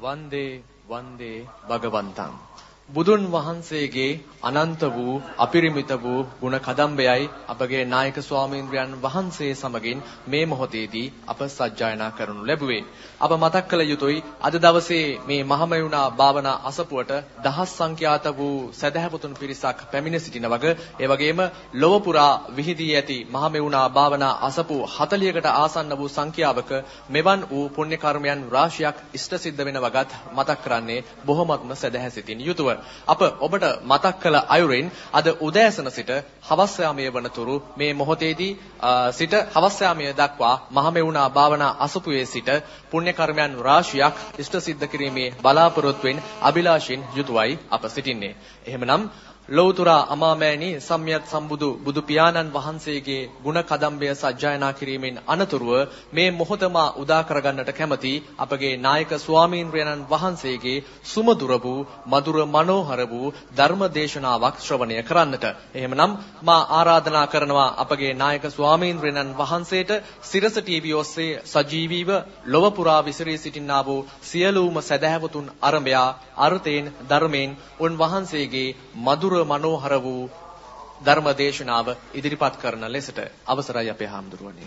Vande, Vande Bhagavantam. බුදුන් වහන්සේගේ අනන්ත වූ අපිරිමිත වූ ගුණ කදම්බයයි අපගේ නායක ස්වාමීන්ද්‍රයන් වහන්සේ සමගින් මේ මොහොතේදී අප සජ්ජායනා කරනු ලැබුවේ. අප මතක් කළ යුතුයි අද දවසේ මේ මහමෙවුනා භාවනා අසපුවට දහස් සංඛ්‍යාත වූ සදහැවතුන් පිරිසක් පැමිණ සිටින වග ඒ වගේම ලොව පුරා විහිදී ඇති මහමෙවුනා භාවනා අසපු 40කට ආසන්න වූ සංඛ්‍යාවක මෙවන් වූ පුණ්‍ය කර්මයන් රාශියක් ඉෂ්ට සිද්ධ වෙන වගත් මතක් කරන්නේ බොහොමත්ම සදහැසිතින් යුතුව අප ඔබට මතක් කළ අයුරින් අද උදෑසන සිට හවස් යාමයේ වනතුරු මේ මොහොතේදී සිට හවස් යාමයේ දක්වා මහමෙවුනා භාවනා අසපුවේ සිට පුණ්‍ය කර්මයන් රාශියක් ඉෂ්ට සිද්ධ කිරීමේ බලාපොරොත්තුවෙන් අභිලාෂින් යුතුවයි අප සිටින්නේ. එහෙමනම් ලෞතර අමාමෑණී සම්්‍යක් සම්බුදු බුදු පියාණන් වහන්සේගේ ගුණ කදම්බය සජ්ජායනා කිරීමෙන් අනතුරුව මේ මොහොතම උදා කරගන්නට කැමති අපගේ නායක ස්වාමීන්ද්‍රයන්න් වහන්සේගේ සුමදුර වූ මధుර මනෝහර වූ ධර්ම දේශනාවක් ශ්‍රවණය කරන්නට. එහෙමනම් මා ආරාධනා කරනවා අපගේ නායක ස්වාමීන්ද්‍රයන්න් වහන්සේට සිරස ටීවී ඔස්සේ සජීවීව ලොව පුරා විසිරී සිටින්නා වූ සියලුම සදහැවතුන් අරඹයා අර්ථයෙන් ධර්මයෙන් උන්වහන්සේගේ මధుර මනෝහර වූ ධර්ම දේශනාව ඉදිරිපත් කරන ලෙසට අවසරයි අපේ හාමුදුරුවනේ.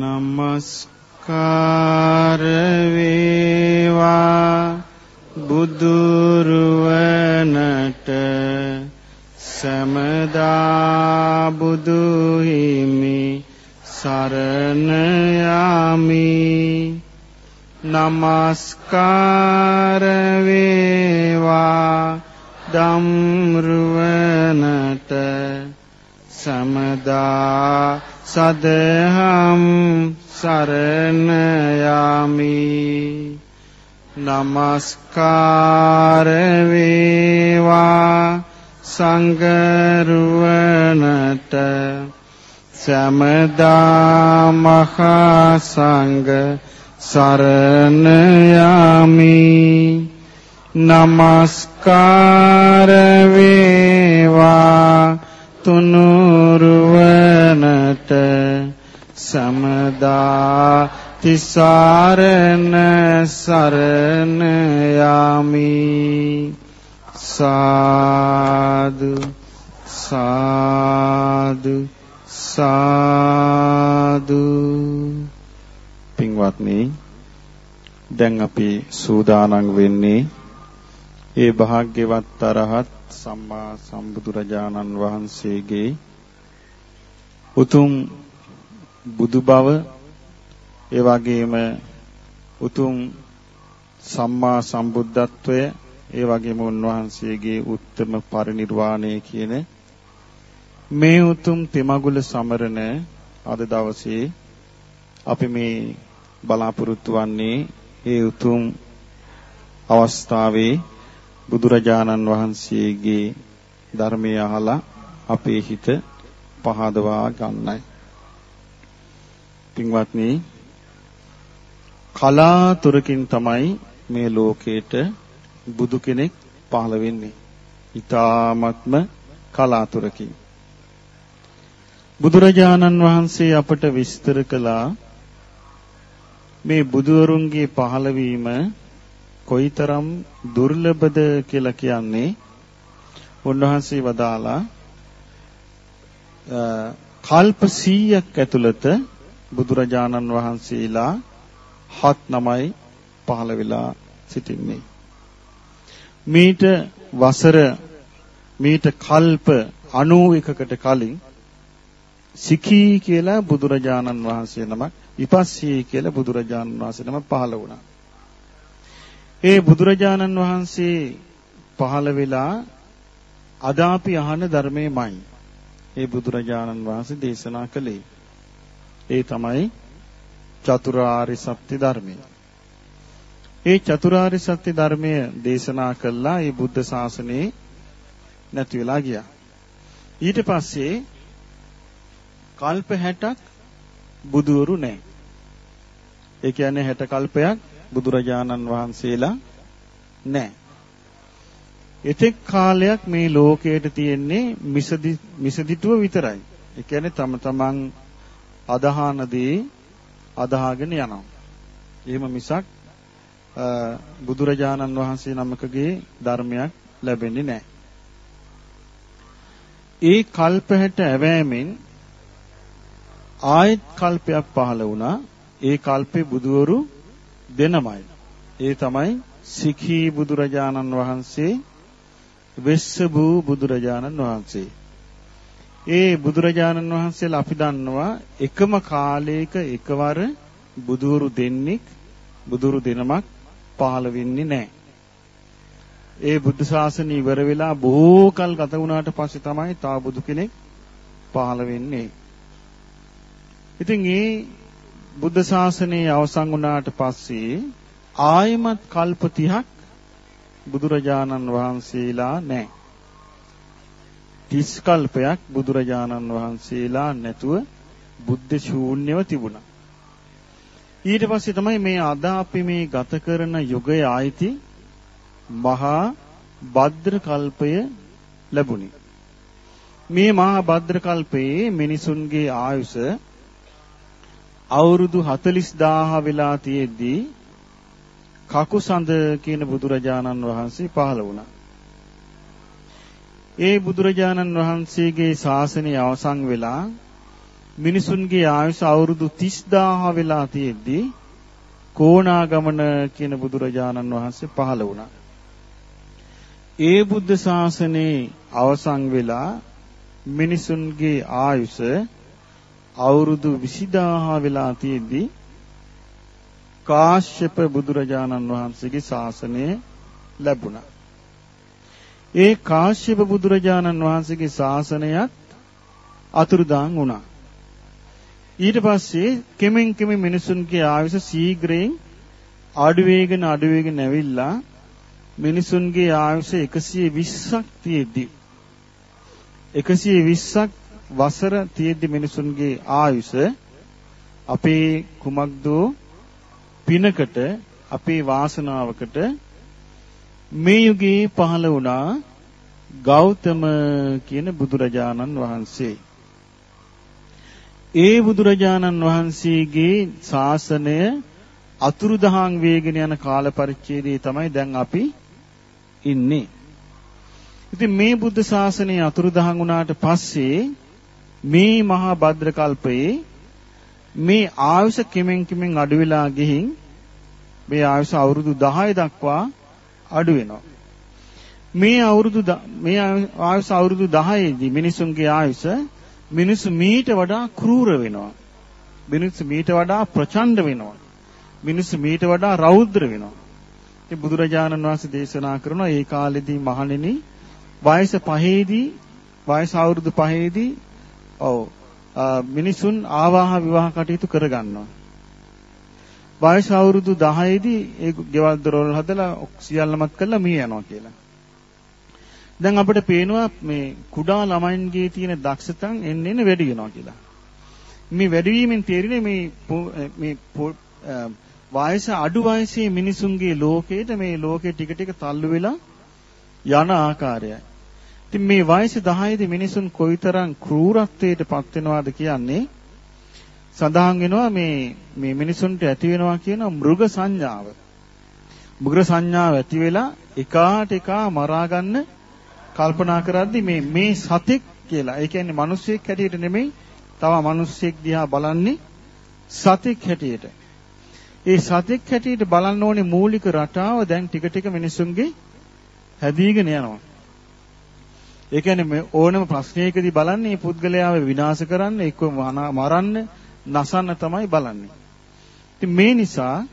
නමස්කාර වේවා බුදුරුවනට සමදා බුදු හිමි සරණ යමි නමස්කාර වේවා ධම්රුවනට සමදා සදහම් සරණ යමි නමස්කාර වේවා සංගරුවනට සමදා මහා සංඝ සරණ යමි නමස්කාර වේවා තුනුරුවනට. සමදා තිසරණ සරණ යමි සාදු සාදු. සාදු. පින්වත්නි දැන් අපි සූදානම් වෙන්නේ ඒ භාග්‍යවත් අරහත් සම්මා සම්බුදුරජාණන් වහන්සේගේ උතුම් බුදු බව ඒ වගේම උතුම් සම්මා සම්බුද්ධත්වය ඒ වගේම උන්වහන්සේගේ උත්තම පරිනිර්වාණය කියන මේ උතුම් තෙමගුල සමරන අද දවසේ අපි මේ බලාපොරොත්තු වන්නේ ඒ උතුම් අවස්ථාවේ බුදුරජාණන් වහන්සේගේ ධර්මය අහලා අපේ හිත පහදවා ගන්නයි. පින්වත්නි කලාතුරකින් තමයි මේ ලෝකේට බුදු කෙනෙක් පහළ වෙන්නේ. ඊ타ත්ම කලාතුරකින්. බුදුරජාණන් වහන්සේ අපට විස්තර කළා මේ බුදුවරුන්ගේ පහළවීම කොයිතරම් දුර්ලභද කියලා කියන්නේ උන්වහන්සේ වදාලා කල්ප 100ක් ඇතුළත බුදුරජාණන් වහන්සේලා හත් නමයි පහළ වෙලා සිටින්නේ. මීට වසර මීට කල්ප 91කට කලින් සිකී කියලා බුදුරජාණන් වහන්සේ නමක් විපස්සී කියලා බුදුරජාණන් වහන්සේ නමක් පහළ වුණා. ඒ බුදුරජාණන් වහන්සේ පහළ වෙලා අද අපි අහන ධර්මයමයි. ඒ බුදුරජාණන් වහන්සේ දේශනා කළේ. ඒ තමයි චතුරාර්ය සත්‍ය ධර්මය. ඒ චතුරාර්ය සත්‍ය ධර්මය දේශනා කළා ඒ බුද්ධ ශාසනයේ නැති වෙලා ගියා. ඊට පස්සේ කල්ප 60ක් බුදුවරු නැහැ. ඒ කියන්නේ 60 කල්පයක් බුදුරජාණන් වහන්සේලා නැහැ. එතෙක් කාලයක් මේ ලෝකයට තියෙන්නේ මිසදි මිසදිටුව විතරයි. ඒ කියන්නේ තම තමන් අදහන දේ අදහාගෙන යනවා. එහෙම මිසක් බුදුරජාණන් වහන්සේ නමකගේ ධර්මයක් ලැබෙන්නේ නැහැ. ඒ කල්පයට ඇවෑමෙන් ආයත් කල්පයක් පහළ වුණා. ඒ කල්පේ බුදවරු දෙනමයි. ඒ තමයි සිඛී බුදුරජාණන් වහන්සේ වෙස්ස වූ බුදුරජාණන් වහන්සේ. ඒ බුදුරජාණන් වහන්සේලා අපි දන්නවා එකම කාලයක එකවර බුදුවරු දෙන්නෙක් බුදුරු දෙනමක් පහළ වෙන්නේ නැහැ. ඒ බුද්ධ ශාසනය ඉවර වෙලා බොහෝ කල් ගත වුණාට පස්සේ තමයි තා බුදු කෙනෙක් පහළ වෙන්නේ. ඉතින් ඒ බුද්ධ ශාසනයේ අවසන් වුණාට පස්සේ ආයමත් කල්ප 30ක් බුදුරජාණන් වහන්සේලා නැහැ. 30 කල්පයක් බුදුරජාණන් වහන්සේලා නැතුව බුද්ධ ශූන්‍යව තිබුණා. ඊට පස්සේ තමයි මේ අද අපි මේ ගත කරන යුගයේ ආйти මහා භද්‍ර කල්පය ලැබුණේ. මේ මහා භද්‍ර කල්පයේ මිනිසුන්ගේ ආයුෂ අවුරුදු 40000 වෙලා තියෙද්දී කකුසඳ කියන බුදුරජාණන් වහන්සේ පහළ වුණා. ඒ බුදුරජාණන් වහන්සේගේ ශාසනය අවසන් වෙලා මිනිසුන්ගේ ආයුෂ අවුරුදු 30000 වෙලා තියෙද්දී කෝණාගමන කියන බුදුරජාණන් වහන්සේ පහළ වුණා. ඒ බුද්ධ ශාසනයේ අවසන් වෙලා මිනිසුන්ගේ ආයුෂ අවුරුදු 20000 වෙලා තියෙද්දී කාශ්‍යප බුදුරජාණන් වහන්සේගේ ශාසනය ලැබුණා. ඒ කාශ්‍යප බුදුරජාණන් වහන්සේගේ ශාසනයත් අතුරුදාන් වුණා. ඊට පස්සේ කෙමෙන් කෙමෙන් මිනිසුන්ගේ ආයුෂ ශීඝ්‍රයෙන් අඩු වේගෙන අඩු වේගෙන ඇවිල්ලා මිනිසුන්ගේ ආයුෂ 120ක් තියෙද්දි 120ක් වසර තියෙද්දි මිනිසුන්ගේ ආයුෂ අපේ කුමක්දෝ පිනකට අපේ වාසනාවකට මේ යුගයේ පහළ වුණා ගෞතම කියන බුදුරජාණන් වහන්සේ. ඒ බුදුරජාණන් වහන්සේගේ ශාසනය අතුරුදහන් වේගෙන යන කාල පරිච්ඡේදයේ තමයි දැන් අපි ඉන්නේ. ඉතින් මේ බුද්ධ ශාසනය අතුරුදහන් වුණාට පස්සේ මේ මහා භද්‍ර කල්පයේ මේ ආයුෂ කෙමෙන් කෙමෙන් අඩු වෙලා ගිහින් මේ ආයුෂ අවුරුදු 10 දක්වා අඩු වෙනවා. මේ අවුරුදු මේ ආයුෂ අවුරුදු 10 දී මිනිසුන්ගේ ආයුෂ මිනිස්සු මීට වඩා ක්‍රූර වෙනවා. මිනිස්සු මීට වඩා ප්‍රචණ්ඩ වෙනවා. මිනිස්සු මීට වඩා රෞද්‍ර වෙනවා. ඉතින් බුදුරජාණන් වහන්සේ දේශනා කරනවා ඒ කාලෙදී මහණෙනි වයස පහේදී වයස අවුරුදු පහේදී ඔව් මිනිසුන් ආවාහ විවාහ කටයුතු කරගන්නවා. වයස අවුරුදු 10 දී ඒ ගෙවල් දොරවල් හදලා සියල්ලමත් කරලා මිය යනවා කියලා. දැන් අපිට පේනවා මේ කුඩා ළමයින්ගේ තියෙන දක්ෂතන් එන්න එන්න වැඩි වෙනවා කියලා. මේ වැඩි වීමෙන් තේරෙන්නේ මේ මේ වයස අඩු වයසේ මිනිසුන්ගේ ලෝකයට මේ ලෝකෙ ටික ටික තල්ලු වෙලා යන ආකාරයයි. ඉතින් මේ වයස 10 දී මිනිසුන් කොයිතරම් ක්‍රූරත්වයට පත් වෙනවද කියන්නේ සඳහන් වෙනවා මේ මේ මිනිසුන්ට ඇති වෙනවා කියන මෘග සංඥාව. මෘග සංඥාව ඇති වෙලා එකාට එකා මරා ගන්න කල්පනා කරද්දි මේ මේ සතෙක් කියලා. ඒ කියන්නේ මිනිස්සෙක් හැටියට නෙමෙයි තව මිනිස්සෙක් දිහා බලන්නේ සතෙක් හැටියට. ඒ සතෙක් හැටියට බලන්න ඕනේ මූලික රටාව දැන් ටික ටික මිනිසුන්ගේ හැදීගෙන යනවා. ඒ කියන්නේ ඕනම ප්‍රශ්නයකදී බලන්නේ පුද්ගලයාව විනාශ කරන්න, එක්ක මරන්න, නසන්න තමයි බලන්නේ. ඉතින් මේ නිසා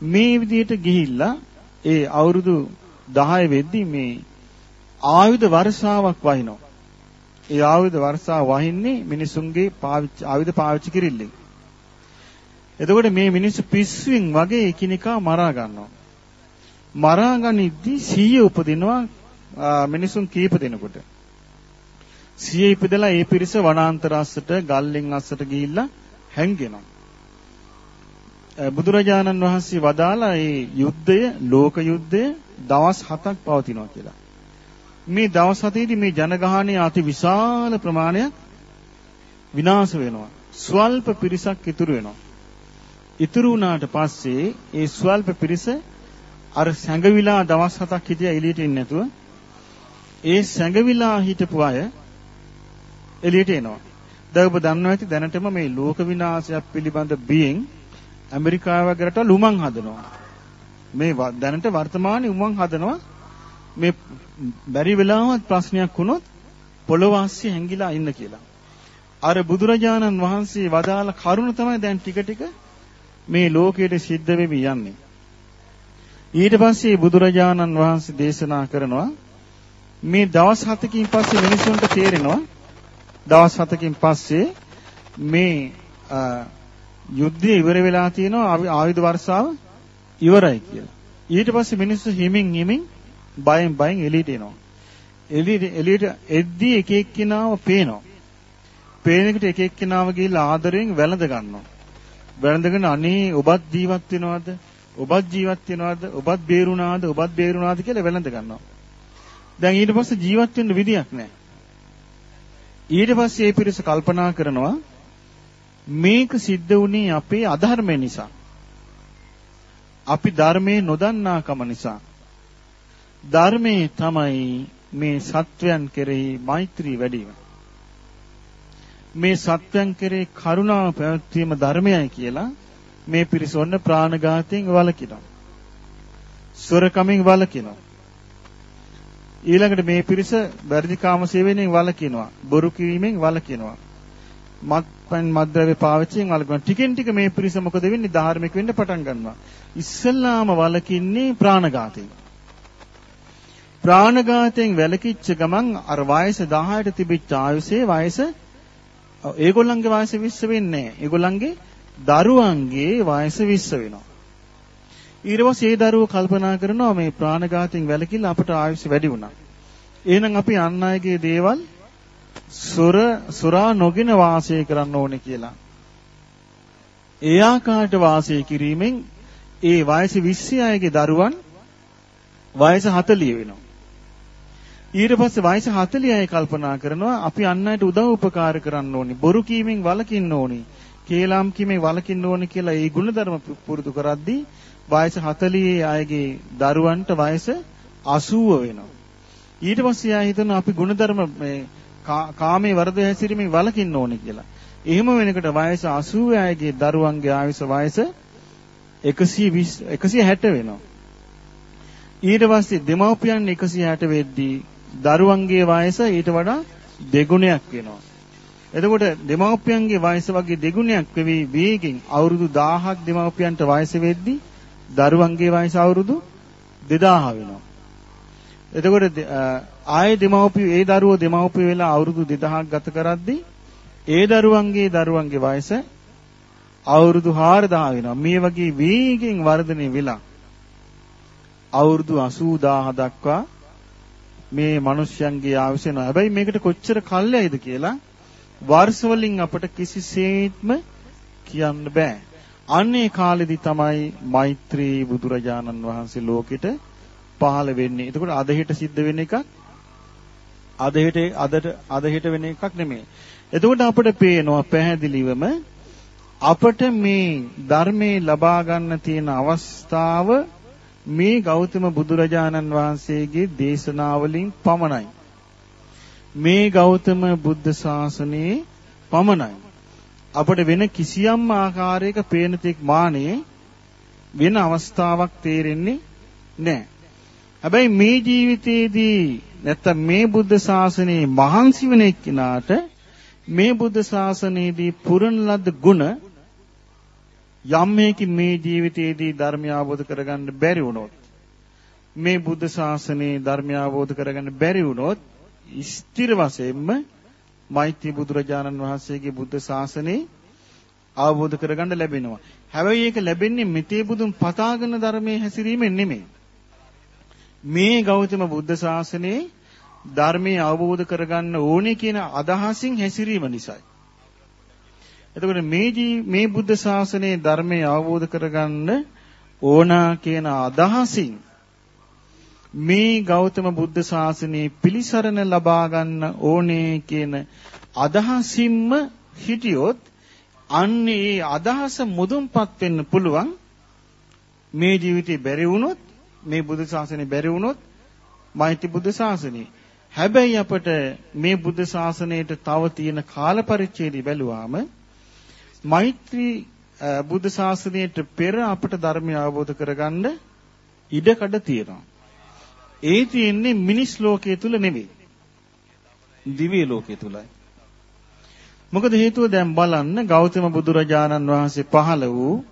මේ විදිහට ගිහිල්ලා ඒ අවුරුදු 10 වෙද්දි මේ ආයුධ වර්ෂාවක් වහිනවා. ඒ ආයුධ වර්ෂාව වහින්නේ මිනිසුන්ගේ ආයුධ පාවිච්චි කිරිල්ලෙන්. එතකොට මේ මිනිස්සු පිස්සුවෙන් වගේ එකිනෙකා මරා ගන්නවා. මරා ගනිද්දී සීය උපදිනවා මිනිසුන් කීප දෙනෙකුට. සීය ඉපදලා ඒ පිරිස වනාන්තර අස්සට ගල්ලෙන් අස්සට ගිහිල්ලා හැංගෙනවා. බුදුරජාණන් වහන්සේ වදාලා මේ යුද්ධය ලෝක යුද්ධය දවස් 7ක් පවතිනවා කියලා. මේ දවස් 7ේදී මේ ජනගහණය අති විශාල ප්‍රමාණයක් විනාශ වෙනවා. ස්වල්ප පිරිසක් ඉතුරු වෙනවා. ඉතුරු වුණාට පස්සේ ඒ ස්වල්ප පිරිස අර සැඟවිලා දවස් හතක් හිටියා එළියට එන්නේ නැතුව ඒ සැඟවිලා හිටපු අය එළියට එනවා. දැන් ඔබ දන්නවා ඇති දැනටම මේ ලෝක විනාශයක් පිළිබඳ බියෙන් ඇමරිකාව වගේ රටවල් උමං හදනවා. මේ දැනට වර්තමානයේ උමං හදනවා මේ බැරි වෙලාවත් ප්‍රශ්නයක් වුණොත් පොළොව ආස්සේ හැංගිලා ඉන්න කියලා. අර බුදුරජාණන් වහන්සේ වදාළ කරුණ තමයි දැන් ටික ටික මේ ලෝකයට සිද්ධ වෙවි යන්නේ. ඊට පස්සේ බුදුරජාණන් වහන්සේ දේශනා කරනවා මේ දවස් 7කින් පස්සේ මිනිසුන්ට තේරෙනවා දවස් 7කින් පස්සේ මේ යුද්ධය ඉවර වෙලා තියෙනවා ආයුධ වර්ෂාව ඉවරයි කියලා. ඊට පස්සේ මිනිස්සු හිමින් හිමින් බයෙන් බයෙන් එළියට එනවා. එළියට එළියට එද්දී එක එක්කිනාව පේනවා. පේන එකට එක එක්කිනාව ගිහිල්ලා ආදරෙන් වැළඳ ගන්නවා. වැළඳගෙන අනේ ඔබත් ජීවත් වෙනවද? ඔබත් ජීවත් වෙනවද? ඔබත් බේරුණාද? ඔබත් බේරුණාද කියලා වැළඳ ගන්නවා. දැන් ඊට පස්සේ ජීවත් වෙන්න විදියක් නැහැ. ඊට පස්සේ මේ පිරිස කල්පනා කරනවා මේක සිද්ධ වුණේ අපේ අධර්මය නිසා. අපි ධර්මයේ නොදන්නාකම නිසා. ධර්මයේ තමයි මේ සත්වයන් කෙරෙහි මෛත්‍රී වැඩි මේ සත්වයන් කෙරෙහි කරුණාව පැවැත්වීම ධර්මයයි කියලා මේ පිරිස ඔන්න ප්‍රාණඝාතයෙන් වළකිනවා. සොරකමින් වළකිනවා. ඊළඟට මේ පිරිස වැරදි කාම සේවනයෙන් වළකිනවා. බොරු කිරීමෙන් වළකිනවා. මත්පැන් මද්ද්‍රව්‍ය පාවිච්චියෙන් වළකිනවා. ටිකෙන් ටික මේ පිරිස මොකද වෙන්නේ? ධාර්මික වෙන්න පටන් ගන්නවා. ඉස්සල්ලාම වළකින්නේ ප්‍රාණඝාතයෙන්. ප්‍රාණඝාතයෙන් වැළකීච්ච ගමන් අර වයස 10ට තිබිච්ච ආයුෂයේ වයස ඒගොල්ලන්ගේ වයස 20 වෙන්නේ නැහැ. ඒගොල්ලන්ගේ දරුවන්ගේ වයස 20 වෙනවා. ඊට පස්සේ ඒ දරුවෝ කල්පනා කරනවා මේ ප්‍රාණඝාතයෙන් වැළකීලා අපට ආයුෂ වැඩි වුණා. එහෙනම් අපි අන් අයගේ දේවල් සොර සොරා නොගෙන වාසය කරන්න ඕනේ කියලා. ඒ ආකාරයට වාසය කිරීමෙන් ඒ වයස 20 අයගේ දරුවන් වයස 40 වෙනවා. ඊට පස්සේ වයස 40යි කල්පනා කරනවා අපි අන් අයට උදව් උපකාර කරන්න ඕනි. බොරු කීමෙන් වළකින්න ඕනි. කේලම් කීමෙන් වළකින්න ඕනි කියලා ඒ ගුණධර්ම පුරුදු කරද්දී වයස 40 අයගේ දරුවන්ට වයස 80 වෙනවා. ඊට පස්සේ ආ හිතන අපි ගුණධර්ම මේ කාමයේ වර්ධය හැසිරීමෙන් වළකින්න ඕනි කියලා. එහෙම වෙනකොට වයස 80 අයගේ දරුවන්ගේ ආයුෂ වයස 120 160 වෙනවා. ඊට පස්සේ දෙමව්පියන් 160 වෙද්දී දරුවන්ගේ වයස ඊට වඩා දෙගුණයක් වෙනවා. එතකොට දෙමව්පියන්ගේ වයස වගේ දෙගුණයක් වෙවි වේගෙන් අවුරුදු 1000ක් දෙමව්පියන්ට වයස වෙද්දී දරුවන්ගේ වයස අවුරුදු 2000 වෙනවා. එතකොට ආයේ දෙමව්පිය ඒ දරුවෝ දෙමව්පිය වෙලා අවුරුදු 2000ක් ගත කරද්දී ඒ දරුවන්ගේ දරුවන්ගේ වයස අවුරුදු 4000 වෙනවා. මේ වගේ වේගෙන් වර්ධනය වෙලා අවුරුදු 80000 දක්වා මේ මිනිස්යන්ගේ ආයුෂ වෙනවා. හැබැයි මේකට කොච්චර කල්යයිද කියලා වර්ෂ වලින් අපට කිසිසේත්ම කියන්න බෑ. අන්නේ කාලෙදි තමයි මෛත්‍රී බුදුරජාණන් වහන්සේ ලෝකෙට පහළ වෙන්නේ. එතකොට අද හෙට සිද්ධ වෙන එකක් අද හෙට අදට අද හෙට වෙන එකක් නෙමෙයි. එතකොට අපිට පේනවා පැහැදිලිවම අපට මේ ධර්මයේ ලබා ගන්න තියෙන අවස්ථාව මේ ගෞතම බුදුරජාණන් වහන්සේගේ දේශනාවලින් පමණයි. මේ ගෞතම බුද්ධ ශාසනයේ පමණයි. අපට වෙන කිසියම් ආකාරයක පේන තෙක් මානේ වෙන අවස්ථාවක් තේරෙන්නේ නැහැ. හැබැයි මේ ජීවිතයේදී නැත්තම් මේ බුද්ධ ශාසනයේ මහන්සි වෙන එක්කිනාට මේ බුද්ධ ශාසනයේදී පුරන ලද ගුණ යම් මේකින් මේ ජීවිතයේදී ධර්මය අවබෝධ කරගන්න බැරි වුණොත් මේ බුද්ධ ශාසනයේ ධර්මය අවබෝධ කරගන්න බැරි වුණොත් ස්ථිර වශයෙන්ම මෛත්‍රී බුදුරජාණන් වහන්සේගේ බුද්ධ ශාසනය අවබෝධ කරගන්න ලැබෙනවා. හැබැයි ඒක ලැබෙන්නේ මෙතේ බුදුන් පතාගෙන ධර්මයේ හැසිරීමෙන් නෙමෙයි. මේ ගෞතම බුද්ධ ශාසනයේ ධර්මයේ අවබෝධ කරගන්න ඕනේ කියන අදහසින් හැසිරීම නිසායි. එතකොට මේ මේ බුද්ධ ශාසනයේ ධර්මයේ අවබෝධ කරගන්න ඕනා කියන අදහසින් මේ ගෞතම බුද්ධ ශාසනයේ පිළිසරණ ලබා ගන්න ඕනේ කියන අදහසින්ම හිටියොත් අන්නේ ඒ අදහස මුදුන්පත් වෙන්න පුළුවන් මේ ජීවිතේ බැරි වුණොත් මේ බුදු ශාසනය බැරි වුණොත් මෛත්‍රී බුදු ශාසනය. හැබැයි අපට මේ බුදු ශාසනයට තව තියෙන කාල පරිච්ඡේදය බැලුවාම මෛත්‍රී බුදු ශාසනයට පෙර අපට ධර්මය අවබෝධ කරගන්න ඉඩකඩ තියෙනවා. ඒ තියෙන්නේ මිනිස් ලෝකයේ තුල නෙවෙයි. දිව්‍ය ලෝකයේ තුලයි. මොකද හේතුව දැන් බලන්න ගෞතම බුදුරජාණන් වහන්සේ පහළ වූ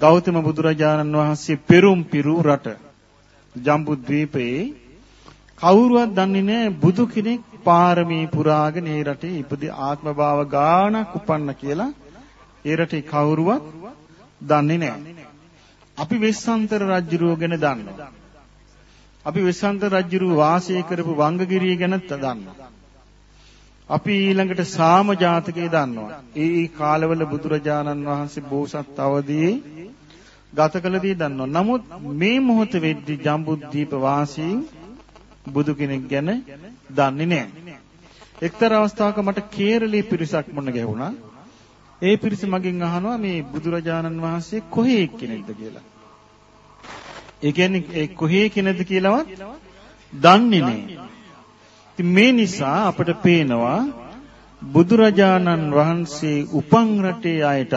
ගෞතම බුදුරජාණන් වහන්සේ පෙරුම් පිරු රට ජම්බුද්වීපයේ කවුරුවත් දන්නේ නැහැ බුදු කෙනෙක් පාරමී පුරාගෙන ඒ රටේ ඉපදී ආත්ම භාව ගානක් උපන්න කියලා ඒ රටේ කවුරුවත් දන්නේ නැහැ. අපි වෙස්සන්තර රජුරුව ගැන දන්නවා. අපි වෙස්සන්තර රජුරුව වාසය කරපු වංගගිරිය ගැනත් දන්නවා. අපි ඊළඟට සාම ජාතකය දන්නවා. ඒ ඒ කාලවල බුදුරජාණන් වහන්සේ බෝසත් අවදියේ ගත කළ දේ දන්නවා. නමුත් මේ මොහොත වෙද්දී ජම්බුද්දීප වාසීන් බුදු කෙනෙක් ගැන දන්නේ නැහැ. එක්තරා අවස්ථාවක මට කේරළී පිරිසක් මුණ ගැහුණා. ඒ පිරිස මගෙන් අහනවා මේ බුදුරජාණන් වහන්සේ කොහේ කෙනෙක්ද කියලා. ඒ කියන්නේ ඒ කොහේ කෙනෙක්ද කියලාවත් දන්නේ නැහැ. ඉතින් මේ නිසා අපට පේනවා බුදුරජාණන් වහන්සේ උපන් රටේ අයටත්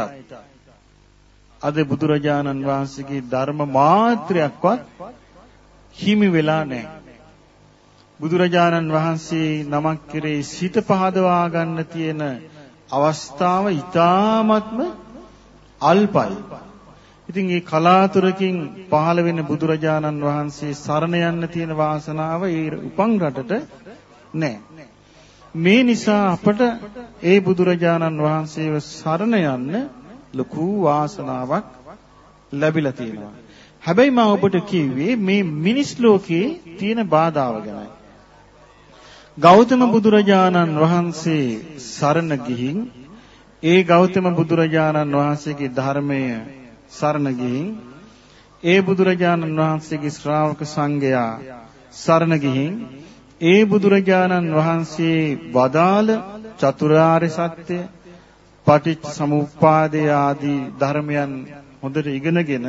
අද බුදුරජාණන් වහන්සේගේ ධර්ම මාත්‍රයක්වත් හිමි වෙලා නැහැ. බුදුරජාණන් වහන්සේ නමක් කෙරේ සිත පහදවා ගන්න තියෙන අවස්ථාව ඊ타ත්ම අල්පයි. ඉතින් මේ කලාතුරකින් පහළ වෙන බුදුරජාණන් වහන්සේ සරණ යන්න තියෙන වාසනාව ඒ උපන් රටට නැහැ. මේ නිසා අපට ඒ බුදුරජාණන් වහන්සේව සරණ යන්න ලොකු වාසනාවක් ලැබිලා තියෙනවා. හැබැයි මම ඔබට කිව්වේ මේ මිනිස් ලෝකේ තියෙන බාධාව ගැනයි. ගෞතම බුදුරජාණන් වහන්සේ සරණ ගිහින් ඒ ගෞතම බුදුරජාණන් වහන්සේගේ ධර්මය සරණ ගිහින් ඒ බුදුරජාණන් වහන්සේගේ ශ්‍රාවක සංඝයා සරණ ගිහින් ඒ බුදුරජාණන් වහන්සේ වදාළ චතුරාර්ය සත්‍ය පටිච්ච සමුප්පාදය ආදී ධර්මයන් හොඳට ඉගෙනගෙන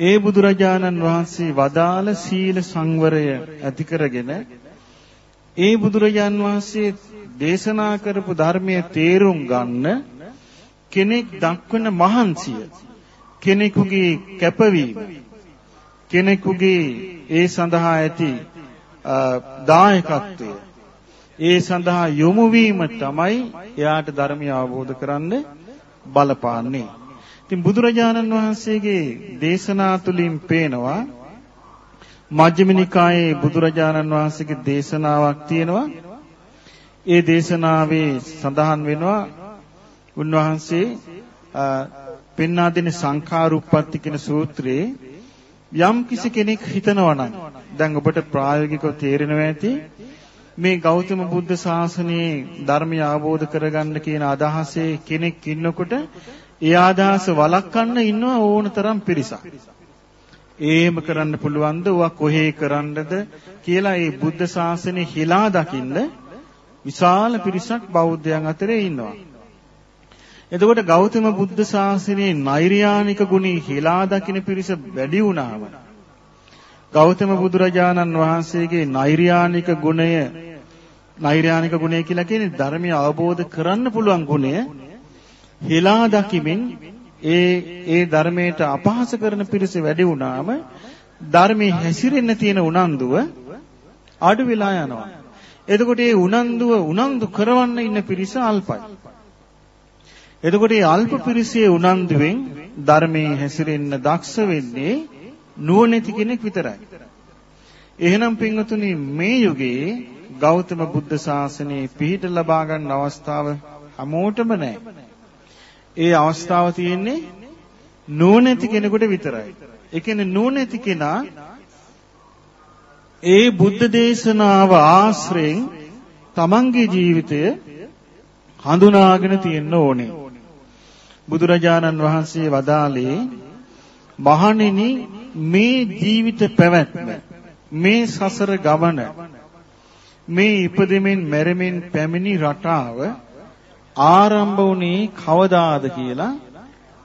ඒ බුදුරජාණන් වහන්සේ වදාළ සීල සංවරය ඇති කරගෙන ඒ බුදුරජාණන් වහන්සේ දේශනා කරපු ධර්මයේ තේරුම් ගන්න කෙනෙක් දක්වන මහන්සිය. කෙනෙකුගේ කැපවීම කෙනෙකුගේ ඒ සඳහා ඇති දායකත්වය ඒ සඳහා යොමු වීම තමයි එයාට ධර්මය අවබෝධ කරන්න බලපාන්නේ. ඉතින් බුදුරජාණන් වහන්සේගේ දේශනා තුලින් පේනවා මජ්ක්‍ධිම නිකායේ බුදුරජාණන් වහන්සේගේ දේශනාවක් තියෙනවා. ඒ දේශනාවේ සඳහන් වෙනවා උන්වහන්සේ පෙන්වා දෙන සංඛාරුප්පත්ති කියන සූත්‍රයේ යම් කිසි කෙනෙක් හිතනවා නම් දැන් ඔබට ප්‍රායෝගිකව තේරෙනවා ඇති මේ ගෞතම බුද්ධ ශාසනයේ ධර්මය අවබෝධ කරගන්න කියන අදහසේ කෙනෙක් ඉන්නකොට ඒ අදහස වළක්වන්න ඉන්නවා ඕනතරම් පිරිසක්. ඒම කරන්න පුළුවන්ද? ඔවා කොහේ කරන්නද කියලා ඒ බුද්ධ ශාසනය හිලා දකින්න විශාල පිරිසක් බෞද්ධයන් අතරේ ඉන්නවා. එතකොට ගෞතම බුද්ධ ශාසනයේ නෛර්යානික ගුණී හිලා දකින්න පිරිස වැඩි වුණාම ගෞතම බුදුරජාණන් වහන්සේගේ නෛර්යානික ගුණය නෛර්යානික ගුණය කියලා කියන්නේ ධර්මය අවබෝධ කරන්න පුළුවන් ගුණය හිලා දකිමින් ඒ ඒ ධර්මයට අපහාස කරන පිරිස වැඩි වුණාම ධර්මයේ හැසිරෙන්න තියෙන උනන්දුව අඩු වෙලා යනවා. එතකොට මේ උනන්දුව උනන්දු කරවන්න ඉන්න පිරිස අල්පයි. එතකොට මේ අල්ප පිරිසේ උනන්දුවෙන් ධර්මයේ හැසිරෙන්න දක්ෂ වෙන්නේ නුවණැති කෙනෙක් විතරයි. එහෙනම් පින්වතුනි මේ යුගයේ ගෞතම බුද්ධ ශාසනයේ පිහිට ලබා ගන්න අවස්ථාව හැමෝටම නැහැ. ඒ අවස්ථාව තියෙන්නේ නුවණැති කෙනෙකුට විතරයි. ඒ කියන්නේ නුවණැති කෙනා ඒ බුද්ධ දේශනාව ආශ්‍රයෙන් තමන්ගේ ජීවිතය හඳුනාගෙන තියෙන්න ඕනේ. බුදුරජාණන් වහන්සේ වදාළේ මහණෙනි මේ ජීවිත පැවැත්ම මේ සසර ගමන මේ ඉපදෙමින් මැරෙමින් පැමිණි රටාව ආරම්භ වුණේ කවදාද කියලා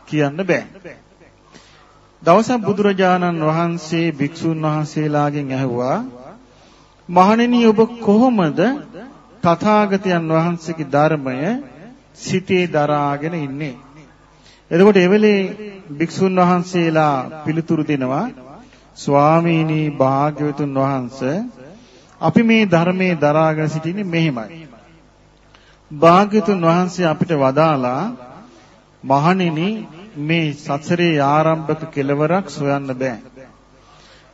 කියන්න බෑ. දවසක් බුදුරජාණන් වහන්සේ භික්ෂුන් වහන්සේලාගෙන් ඇහුවා මහණෙනි ඔබ කොහොමද තථාගතයන් වහන්සේගේ ධර්මය සිතේ දරාගෙන ඉන්නේ? එතකොට එවෙලේ භික්ෂුන් වහන්සේලා පිළිතුරු දෙනවා ස්වාමීනි භාග්‍යවතුන් වහන්සේ අපි මේ ධර්මයේ දරාගෙන සිටින්නේ මෙහෙමයි. භාග්‍යවතුන් වහන්සේ අපිට වදාලා මහණෙනි මේ සසරේ ආරම්භක කෙලවරක් සොයන්න බෑ.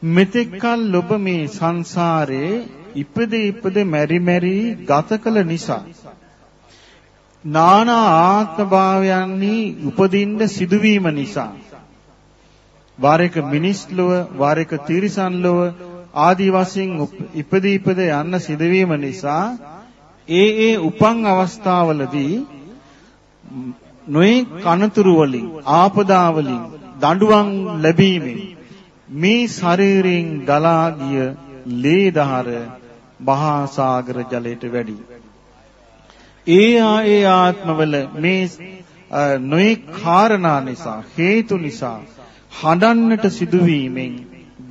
මෙතෙක්කල් ඔබ මේ සංසාරේ ඉපද ඉපද මෙරි මෙරි ගත කළ නිසා නානා ආත්මභාවයන්හි උපදින්න සිදුවීම නිසා වාර එක මිනිස් ලොව වාර එක තිරිසන් ලොව ආදී වශයෙන් ඉපදී ඉපද යන්න සිදුවීම නිසා ඒ ඒ උපන් අවස්ථාවලදී නොයේ කනතුරු වලින් ආපදා වලින් දඬුවම් ලැබීමෙන් මේ ශරීරයෙන් ගලා ගිය ලේ දහර මහා සාගර ජලයට වැඩි. ඒ ආ ඒ ආත්මවල මේ නොයේ කාරණා නිසා හේතු නිසා හඬන්නට සිදුවීමෙන්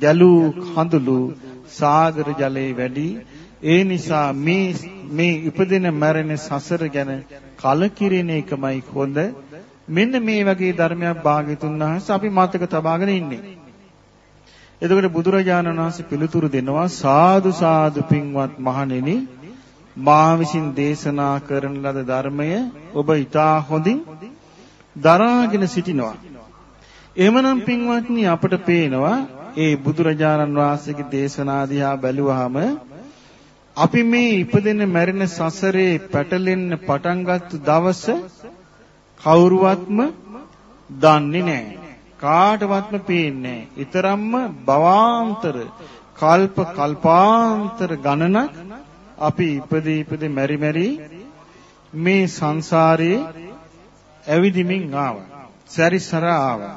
ජලු කඳුළු සාගර ජලයේ වැඩි. ඒ නිසා මේ මේ ඉපදෙන මැරෙන සසර ගැන කලකිරෙන එකමයි හොඳ. මෙන්න මේ වගේ ධර්මයක් භාග්‍යතුන් වහන්සේ අපි මතක තබාගෙන ඉන්නේ. එතකොට බුදුරජාණන් වහන්සේ පිළිතුරු දෙනවා සාදු සාදු පින්වත් මහණෙනි මා විසින් දේශනා කරන ලද ධර්මය ඔබ ඊටා හොඳින් දරාගෙන සිටිනවා එහෙමනම් පින්වත්නි අපට පේනවා ඒ බුදුරජාණන් වහන්සේගේ දේශනා දිහා බැලුවාම අපි මේ ඉපදෙන මැරෙන සසරේ පැටලෙන්න පටන් ගත්ත දවස කවුරුවත්ම දන්නේ නැහැ. කාටවත්ම පේන්නේ නැහැ. ඊතරම්ම භවාන්තර කල්ප කල්පාන්තර ගණනක් අපි ඉපදී ඉපදී මෙරි මෙරි මේ සංසාරේ ඇවිදිමින් ආවා. සැරිසර ආවා.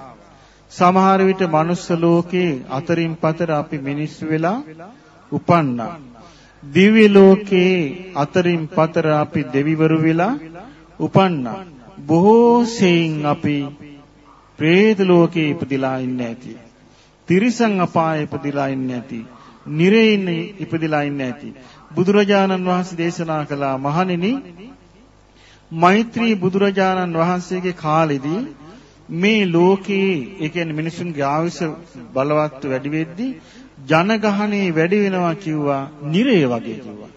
සමහර විට manuss ලෝකේ අතරින් පතර අපි මිනිස්සු වෙලා උපන්නා. දිව්‍ය ලෝකේ අතරින් පතර අපි දෙවිවරු වෙලා උපන්නා. බොහෝ සෙයින් අපි പ്രേත ලෝකේ ඉපදිලා ඉන්නේ නැති. තිරිසන් අපායේ ඉපදිලා ඉන්නේ නැති. නිරේින් ඉපදිලා ඉන්නේ නැති. බුදුරජාණන් වහන්සේ දේශනා කළා මහණෙනි මෛත්‍රී බුදුරජාණන් වහන්සේගේ කාලෙදී මේ ලෝකේ ඒ කියන්නේ මිනිසුන්ගේ ආයුෂ බලවත් වැඩි වෙද්දී ජනගහණේ වැඩි වෙනවා කිව්වා නිරේ වගේ කිව්වා.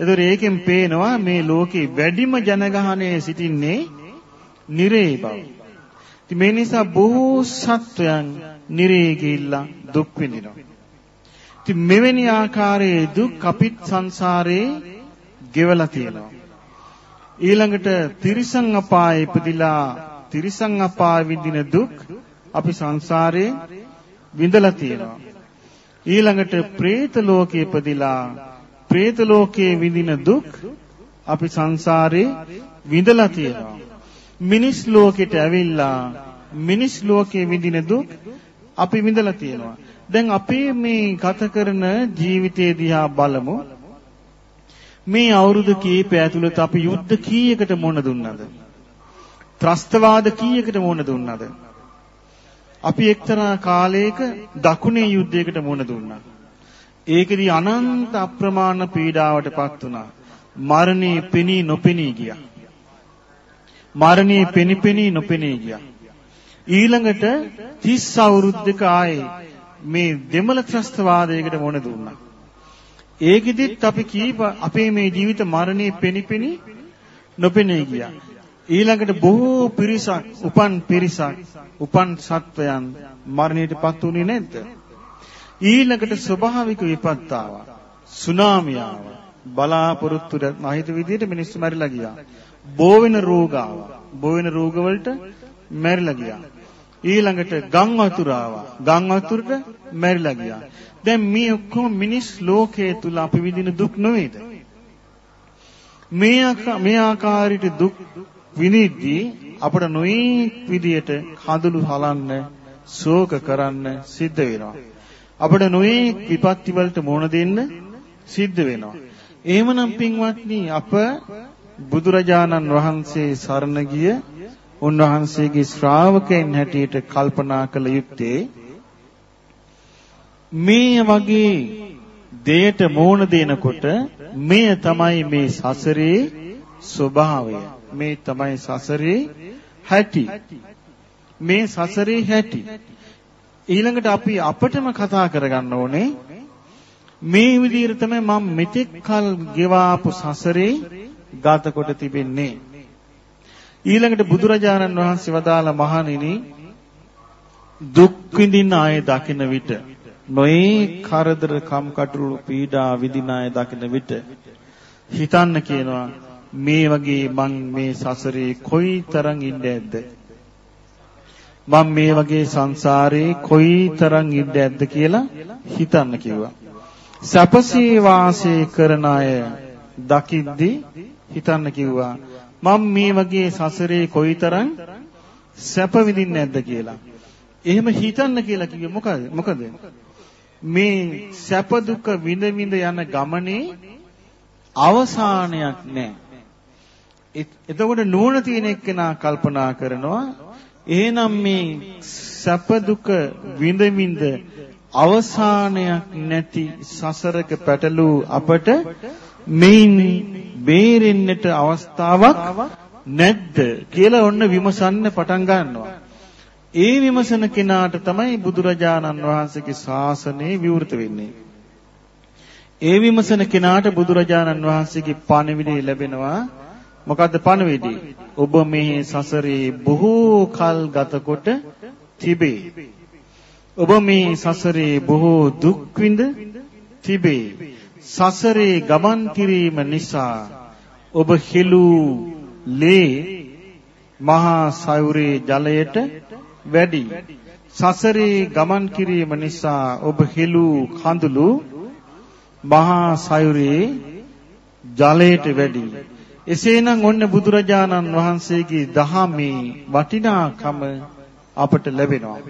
ඒතර ඒකෙන් පේනවා මේ ලෝකේ වැඩිම ජනගහණේ සිටින්නේ නිරේ බව. ඉතින් මේ නිසා බොහෝ සත්වයන් නිරේ ගිහිල්ලා දුක් විඳිනවා. ඉතින් මෙවැනි ආකාරයේ දුක් අපිත් සංසාරේ ගෙවලා තියෙනවා. ඊළඟට තිරිසන් අපායේ ඉපදිලා තිරිසන් අපාය විඳින දුක් අපි සංසාරේ විඳලා තියෙනවා. ඊළඟට പ്രേත ලෝකයේ ඉපදිලා പ്രേත ලෝකයේ විඳින දුක් අපි සංසාරේ විඳලා තියෙනවා. මිනිස් ලෝකෙට ඇවිල්ලා මිනිස් ලෝකයේ විඳින දුක් අපි විඳලා තියෙනවා. දැන් අපේ මේ ගත කරන ජීවිතය දිහා බලමු. මේ අවුරුදු කීපය ඇතුළත අපි යුද්ධ කීයකට මොන දුන්නද? ත්‍රස්තවාද කීයකට මුහුණ දුන්නද? අපි එක්තරා කාලයක දකුණේ යුද්ධයකට මුහුණ දුන්නා. ඒකෙදි අනන්ත අප්‍රමාණ පීඩාවටපත් වුණා. මරණේ පෙනී නොපෙනී ගියා. මරණේ පෙනිපෙනී නොපෙනී ගියා. ඊළඟට 30 අවුරුද්දක ආයේ මේ දෙමළ ත්‍රස්තවාදයකට මුහුණ දුන්නා. ඒකෙදිත් අපි කීප අපේ මේ ජීවිත මරණේ පෙනිපෙනී නොපෙනී ගියා. ඊළඟට බොහෝ පිරිසක් උපන් පිරිසක් උපන් සත්වයන් මරණයටපත් උනේ නැද්ද? ඊළඟට ස්වභාවික විපත් ආවා. සුනාමිය ආවා. බලාපොරොත්තු නැහිත විදිහට මිනිස්සු මැරිලා ගියා. බෝ වෙන රෝග ආවා. බෝ වෙන රෝග වලට මැරිලා ගියා. ඊළඟට ගම් වතුර ආවා. ගම් වතුරට මැරිලා ගියා. දැන් මේ ඔක්කොම මිනිස් ලෝකයේ තුල අපි විඳින දුක් නෙවෙයිද? මේ මේ ආකාරයට දුක් විනිද්දී අපට නොයෙක් විදියට කඳුළු හලන්න, ශෝක කරන්න සිද්ධ වෙනවා. අපට නොයෙක් විපත්ති වලට මුහුණ දෙන්න සිද්ධ වෙනවා. එහෙමනම් පින්වත්නි අප බුදුරජාණන් වහන්සේ සරණ ගිය උන්වහන්සේගේ ශ්‍රාවකයන් හැටියට කල්පනා කළ යුත්තේ මේ වගේ දෙයට මෝණ දෙනකොට මෙය තමයි මේ සසරේ ස්වභාවය. මේ තමයි සසරේ හැටි. මේ සසරේ හැටි. ඊළඟට අපි අපටම කතා කරගන්න ඕනේ මේ විදිහට තමයි මම මෙතෙක් කල් ගෙවාපු සසරේ ගත කොට තිබෙන්නේ. ඊළඟට බුදුරජාණන් වහන්සේ වදාළ මහණෙනි දුක් විඳින අය දකින විට නොයේ කරදර කම්කටොළු පීඩා විඳින අය දකින විට හිතන්න කියනවා මේ වගේ මං මේ සසරේ කොයි තරම් ඉන්නේ ඇද්ද? මම මේ වගේ සංසාරේ කොයි තරම් ඉන්නේ ඇද්ද කියලා හිතන්න කිව්වා. සපසේ වාසය කරන අය දකිද්දී හිතන්න කිව්වා මම මේ වගේ සසරේ කොයිතරම් සැප විඳින්නේ නැද්ද කියලා. එහෙම හිතන්න කියලා කිව්වේ මොකද? මොකද? මේ සැප දුක විඳ විඳ යන ගමනේ අවසානයක් නැහැ. එතකොට නුවණ තියෙන එක්කෙනා කල්පනා කරනවා එහෙනම් මේ සැප දුක විඳ විඳ අවසානයක් නැති සසරක පැටලූ අපට මෙයින් බේරෙන්නට අවස්ථාවක් නැද්ද කියලා ඔන්න විමසන්න පටන් ගන්නවා. ඒ විමසන කෙනාට තමයි බුදුරජාණන් වහන්සේගේ ශාසනය විවෘත වෙන්නේ. ඒ විමසන කෙනාට බුදුරජාණන් වහන්සේගේ පණිවිඩය ලැබෙනවා. මොකද්ද පණිවිඩය? ඔබ මේ සසරේ බොහෝ කල් ගතකොට තිබේ. ඔබ මේ සසරේ බොහෝ දුක් විඳ තිබේ. සසරේ ගමන් කිරීම නිසා ඔබ හෙළූ ලේ මහා සයුරේ ජලයට වැඩි. සසරේ ගමන් කිරීම නිසා ඔබ හෙළූ කඳුළු මහා සයුරේ ජලයට වැඩි. එසේනම් ඔන්න බුදුරජාණන් වහන්සේගේ දහමේ වටිනාකම අපට ලැබෙනවා.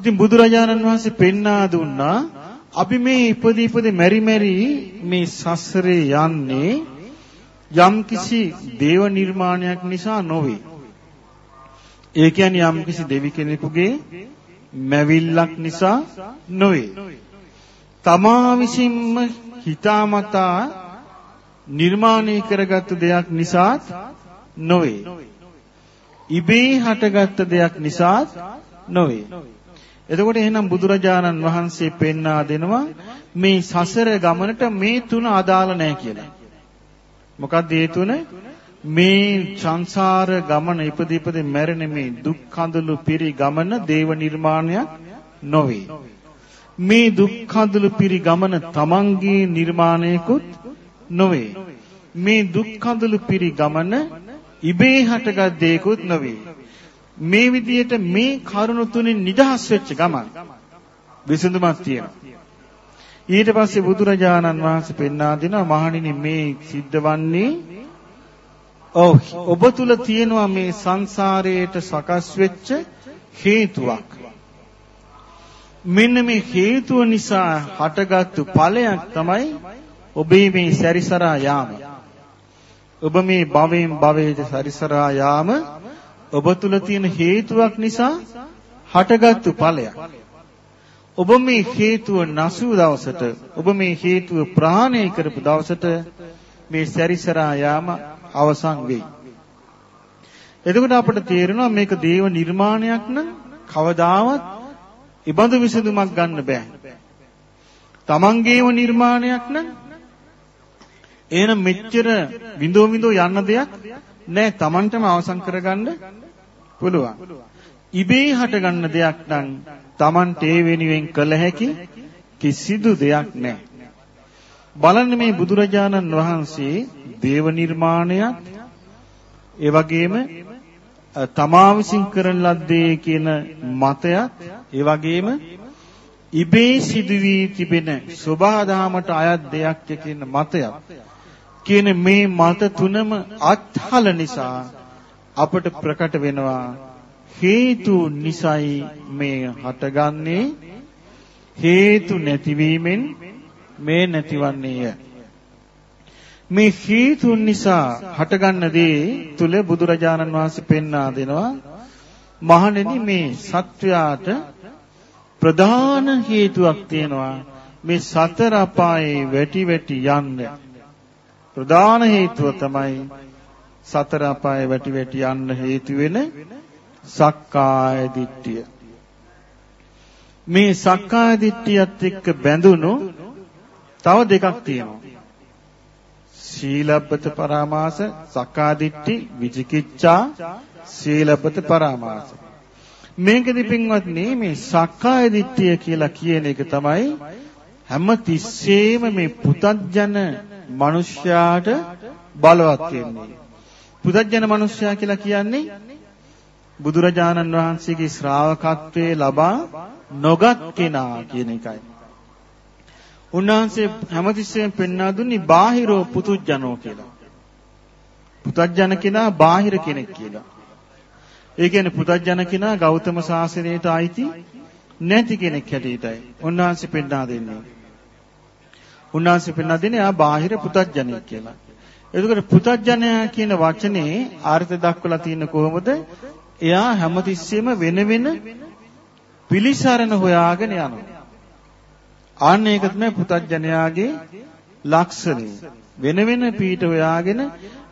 ඉතින් බුදුරජාණන් වහන්සේ පෙන්වා දුන්නා අපි මේ ඉපදී ඉපදී මෙරි මෙරි මේ සසරේ යන්නේ යම්කිසි දේව නිර්මාණයක් නිසා නොවේ. ඒ කියන්නේ යම්කිසි දෙවි කෙනෙකුගේ මැවිල්ලක් නිසා නොවේ. තමා විසින්ම හිතාමතා නිර්මාණය කරගත්තු දෙයක් නිසාත් නොවේ. ඉබේ හටගත්ත දෙයක් නිසාත් නොවේ. එතකොට එහෙනම් බුදුරජාණන් වහන්සේ පෙන්වා දෙනවා මේ සසර ගමනට මේ තුන අදාළ නැහැ කියලා. මොකක්ද ඒ තුන? මේ සංසාර ගමන ඉපදී ඉපදී මැරෙන මේ දුක් කඳුළු පිරි ගමන දේව නිර්මාණයක් නොවේ. මේ දුක් කඳුළු පිරි ගමන තමන්ගේ නිර්මාණයකුත් නොවේ. මේ දුක් කඳුළු පිරි ගමන ඉබේ හටගත් දෙයක්ුත් නොවේ. මේ විදියට මේ කරුණු තුنين නිදහස් වෙච්ච ගමන් විසඳුමක් තියෙනවා. ඊට පස්සේ බුදුරජාණන් වහන්සේ පෙන්වා දෙනවා මහණෙනි මේ සිද්ධ වන්නේ ඔව් ඔබ තුල තියෙනවා මේ සංසාරයේට සකස් වෙච්ච හේතුවක්. මෙන්න මේ හේතුව නිසා හටගත්තු ඵලයක් තමයි ඔබේ මේ සැරිසරා යාම. ඔබ මේ භවයෙන් භවයට සැරිසරා යාම ඔබ තුල තියෙන හේතුවක් නිසා හටගත්තු ඵලයක්. ඔබ මේ හේතුව නසූ දවසට ඔබ මේ හේතුව ප්‍රහාණය කරපු දවසට මේ සැරිසරා යාම අවසන් වෙයි. එතකොට අපිට තේරෙනවා මේක දේව නිර්මාණයක් නම් කවදාවත් ඉබඳු විසඳුමක් ගන්න බෑ. තමන්ගේම නිර්මාණයක් නම් එහෙනම් මෙච්චර විඳෝ විඳෝ යන්න දෙයක් නෑ තමන්ටම අවසන් කරගන්න පුළුවන්. ඉබේ හටගන්න දෙයක් නම් Tamante ඒ වෙනුවෙන් කළ හැකි කිසිදු දෙයක් නැහැ. බලන්න මේ බුදුරජාණන් වහන්සේ දේව නිර්මාණයක් ඒ වගේම තමා විසින් කරන ලද්දේ කියන මතයත් ඒ වගේම ඉබේ සිදුවී තිබෙන සබහාදහමට අයත් දෙයක් කියන මතයත් කියන මේ මත තුනම අත්හල නිසා අපට ප්‍රකට වෙනවා. හේතු නිසයි මේ හටගන්නේ. හේතු නැතිවීමෙන් මේ නැතිවන්නේය. මේ හේතුන් නිසා හටගන්න දේ තුල බුදුරජාණන් වහන්සේ පෙන්වා දෙනවා මහණෙනි මේ සත්වයාට ප්‍රධාන හේතුවක් තියෙනවා. මේ සතර අපායේ වැටි වැටි යන්න. ප්‍රධාන හේතුව තමයි සතර අපායේ වැටි වැටි යන්න හේතු වෙන සක්කාය දිට්ඨිය. මේ සක්කාය දිට්ඨියත් එක්ක බැඳුණු තව දෙකක් තියෙනවා. සීලබ්බත පරාමාස සක්කාදිට්ඨි විචිකිච්ඡා සීලබ්බත පරාමාස. මේකෙදි පින්වත්නි මේ සක්කාය දිට්ඨිය කියලා කියන එක තමයි හැම තිස්සෙම මේ පුතත්ජන මිනිස්යාට බලවත් වෙන්නේ. පුතත්ජන මිනිස්යා කියලා කියන්නේ බුදුරජාණන් වහන්සේගේ ශ්‍රාවකත්වයේ ලබා නොගත් කෙනා කියන එකයි උන්වහන්සේ හැමතිස්සෙම පෙන්වා දුන්නේ බාහිරෝ පුතුජනෝ කියලා. පුතජන කෙනා බාහිර කෙනෙක් කියලා. ඒ කියන්නේ පුතජන කෙනා ගෞතම සාසනයට අයිති නැති කෙනෙක් හැටියටයි උන්වහන්සේ පෙන්වා දෙන්නේ. උන්වහන්සේ පෙන්වා දෙන්නේ ආ බාහිර පුතජනෙක් කියලා. එතකොට පුතජනයා කියන වචනේ අර්ථ දක්වලා තියෙන කොහොමද? එයා හැමතිස්සෙම වෙන වෙන පිලිසරණ හොයාගෙන යනවා. ආන්න ඒක තමයි පුතඥයාගේ ලක්ෂණය. වෙන වෙන පීඨ හොයාගෙන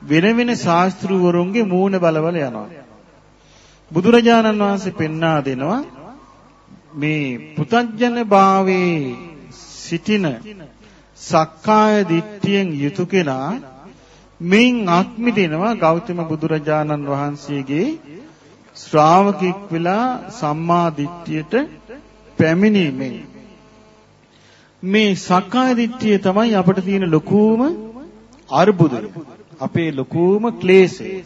වෙන වෙන ශාස්ත්‍රූවරුන්ගේ මූණ බලවල යනවා. බුදුරජාණන් වහන්සේ පෙන්වා දෙනවා මේ පුතඥ භාවයේ සිටින සක්කාය දිට්ඨියෙන් යුතු කෙනා මින් අත්මිදිනවා ගෞතම බුදුරජාණන් වහන්සේගේ ශ්‍රාවකෙක් වෙලා සම්මා දිට්ඨියට පැමිණීමෙන් මේ සක්කාය දිට්ඨිය තමයි අපිට තියෙන ලොකුම අර්බුදය. අපේ ලොකුම ක්ලේශය.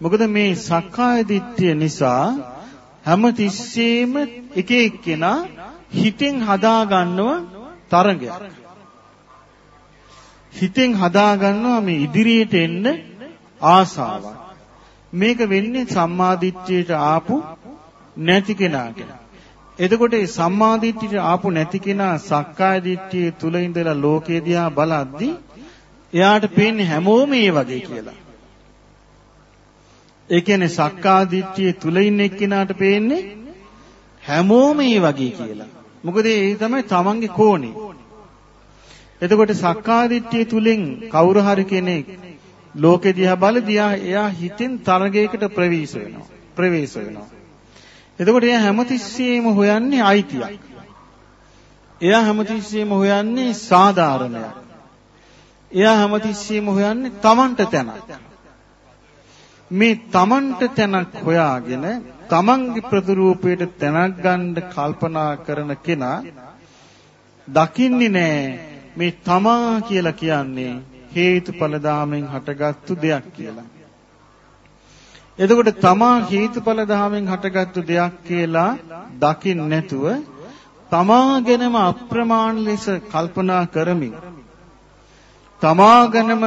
මොකද මේ සක්කාය දිට්ඨිය නිසා හැම තිස්සෙම එක එක්කෙනා හිතෙන් හදා ගන්නව තරඟයක්. හිතෙන් හදා ගන්නවා මේ ඉදිරියට එන්න ආසාවක්. මේක වෙන්නේ සම්මාදිට්ඨියට ආපු නැති කෙනාට. එතකොට මේ සම්මාදිට්ඨියට ආපු නැති කෙනා සක්කාය දිට්ඨිය තුල ඉඳලා ලෝකේ දිහා බලද්දී එයාට පේන්නේ හැමෝම ඒ වගේ කියලා. ඒ කියන්නේ සක්කා දිට්ඨිය තුල ඉන්න එක්කෙනාට පේන්නේ හැමෝම ඒ වගේ කියලා. මොකද ඒ තමයි තමන්ගේ කෝණේ. එතකොට සක්කා දිට්ඨිය තුලින් කවුරු හරි කෙනෙක් ලෝකෙ දිහා බලදී එයා හිතෙන් තරගයකට ප්‍රවේශ වෙනවා. ප්‍රවේශ වෙනවා. එතකොට එයා හැමතිස්සෙම හොයන්නේ අයිතියක්. එයා හැමතිස්සෙම හොයන්නේ සාධාරණයක්. එයා හැමතිස්සෙම හොයන්නේ තමන්ට තැනක්. මේ තමන්ට තැනක් හොයාගෙන තමන්ගේ ප්‍රතිරූපයට තැනක් ගන්න කල්පනා කරන කෙනා දකින්නේ නෑ මේ තමා කියලා කියන්නේ හේතුඵල ධාමෙන් හටගත්තු දෙයක් කියලා. එතකොට තමා හේතුඵල ධාමෙන් හටගත්තු දෙයක් කියලා දකින්න නැතුව තමාගෙනම අප්‍රමාණ ලෙස කල්පනා කරමින් තමාගෙනම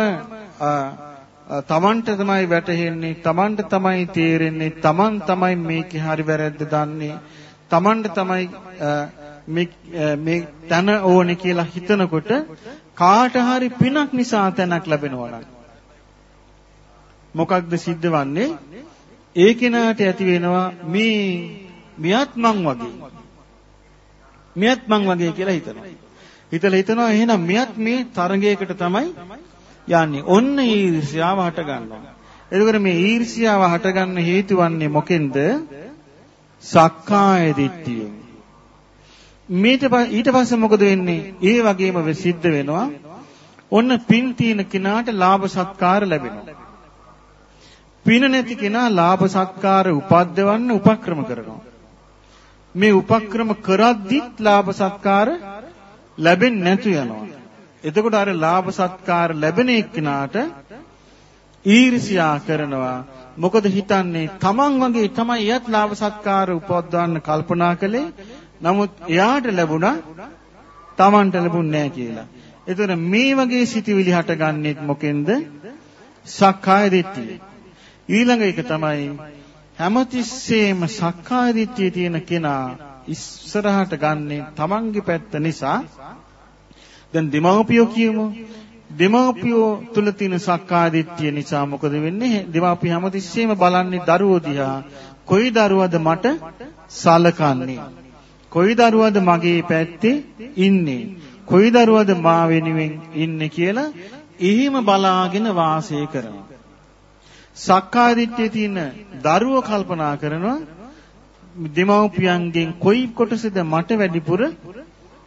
තමන්ට තමයි වැටහෙන්නේ තමන්ට තමයි තේරෙන්නේ තමන් තමයි මේකේ හරි වැරද්ද දන්නේ තමන්ට තමයි මේ තන ඕනේ කියලා හිතනකොට කාට හරි පිනක් නිසා තැනක් ලැබෙනවා නම් මොකක්ද සිද්ධ වන්නේ ඒ කෙනාට ඇති වෙනවා මේ මියත් මං වගේ. මියත් මං වගේ කියලා හිතනවා. හිතලා හිතනවා එහෙනම් මියත් මේ තරඟයකට තමයි යන්නේ. ඔන්න ඊර්ෂ්‍යාව හට ගන්නවා. එතකොට මේ ඊර්ෂ්‍යාව හටගන්න හේතු වන්නේ මොකෙන්ද? සක්කාය දිට්ඨියෙන්. ඊට ඊට පස්සේ මොකද වෙන්නේ? ඒ වගේම සිද්ධ වෙනවා. ඔන්න පින් තියෙන කෙනාට ලාභ සත්කාර ලැබෙනවා. පින නැති කෙනා ලාභ සත්කාර උපද්දවන්න උපක්‍රම කරනවා. මේ උපක්‍රම කරද්දිත් ලාභ සත්කාර ලැබෙන්නේ නැතු යනවා. එතකොට අර ලාභ සත්කාර ලැබෙන එක්කනාට ඊර්ෂ්‍යා කරනවා. මොකද හිතන්නේ තමන් වගේ තමයි එයත් ලාභ සත්කාර උපද්දවන්න කල්පනා කළේ. නමුත් එයාට ලැබුණා තමන්ට ලැබුණ නැහැ කියලා. එතකොට මේ වගේ සිතුවිලි හටගන්නේ මොකෙන්ද? සක්කාය දිට්ඨිය. ඊළඟ එක තමයි හැමතිස්සෙම සක්කාය දිට්ඨිය තියෙන කෙනා ඉස්සරහට ගන්නේ තමන්ගේ පැත්ත නිසා දැන් දෙමව්පියෝ කියමු දෙමාපියෝ තුල තියෙන සක්කාය දිට්ඨිය නිසා මොකද වෙන්නේ? දෙමාපිය හැමතිස්සෙම බලන්නේ දරුවෝ දිහා. කොයි දරුවද මට සලකන්නේ? කොයි දරුවද මගේ පැත්තේ ඉන්නේ? කොයි දරුවද මා වෙනුවෙන් ඉන්නේ කියලා එහිම බලාගෙන වාසය කරනවා. සක්කාය දිට්ඨියේ තියෙන දරුවෝ කල්පනා කරනවා දෙමව්පියන්ගෙන් කොයි කොටසද මට වැඩිපුර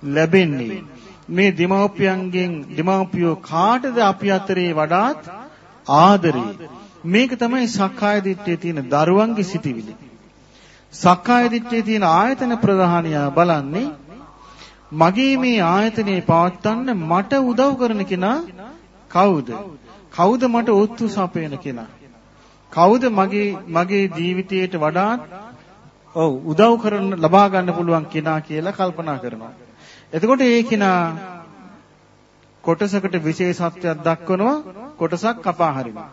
ලැබෙන්නේ මේ දෙමව්පියන්ගෙන් දෙමව්පියෝ කාටද අපි අතරේ වඩාත් ආදරේ මේක තමයි සක්කාය දිට්ඨියේ තියෙන දරුවන්ගේ සිටිවිලි සක්කාය දිට්ඨියේ තියෙන ආයතන ප්‍රධානියා බලන්නේ මගේ මේ ආයතනේ පවත්වන්න මට උදව් කරන කෙනා කවුද කවුද මට ඔත්තු සපයන කෙනා කවුද මගේ මගේ ජීවිතයට වඩාත් ඔව් උදව් කරන ලබා ගන්න පුළුවන් කෙනා කියලා කල්පනා කරනවා. එතකොට ඒ කෙනා කොටසකට විශේෂත්වයක් දක්වනවා කොටසක් කපා හරිනවා.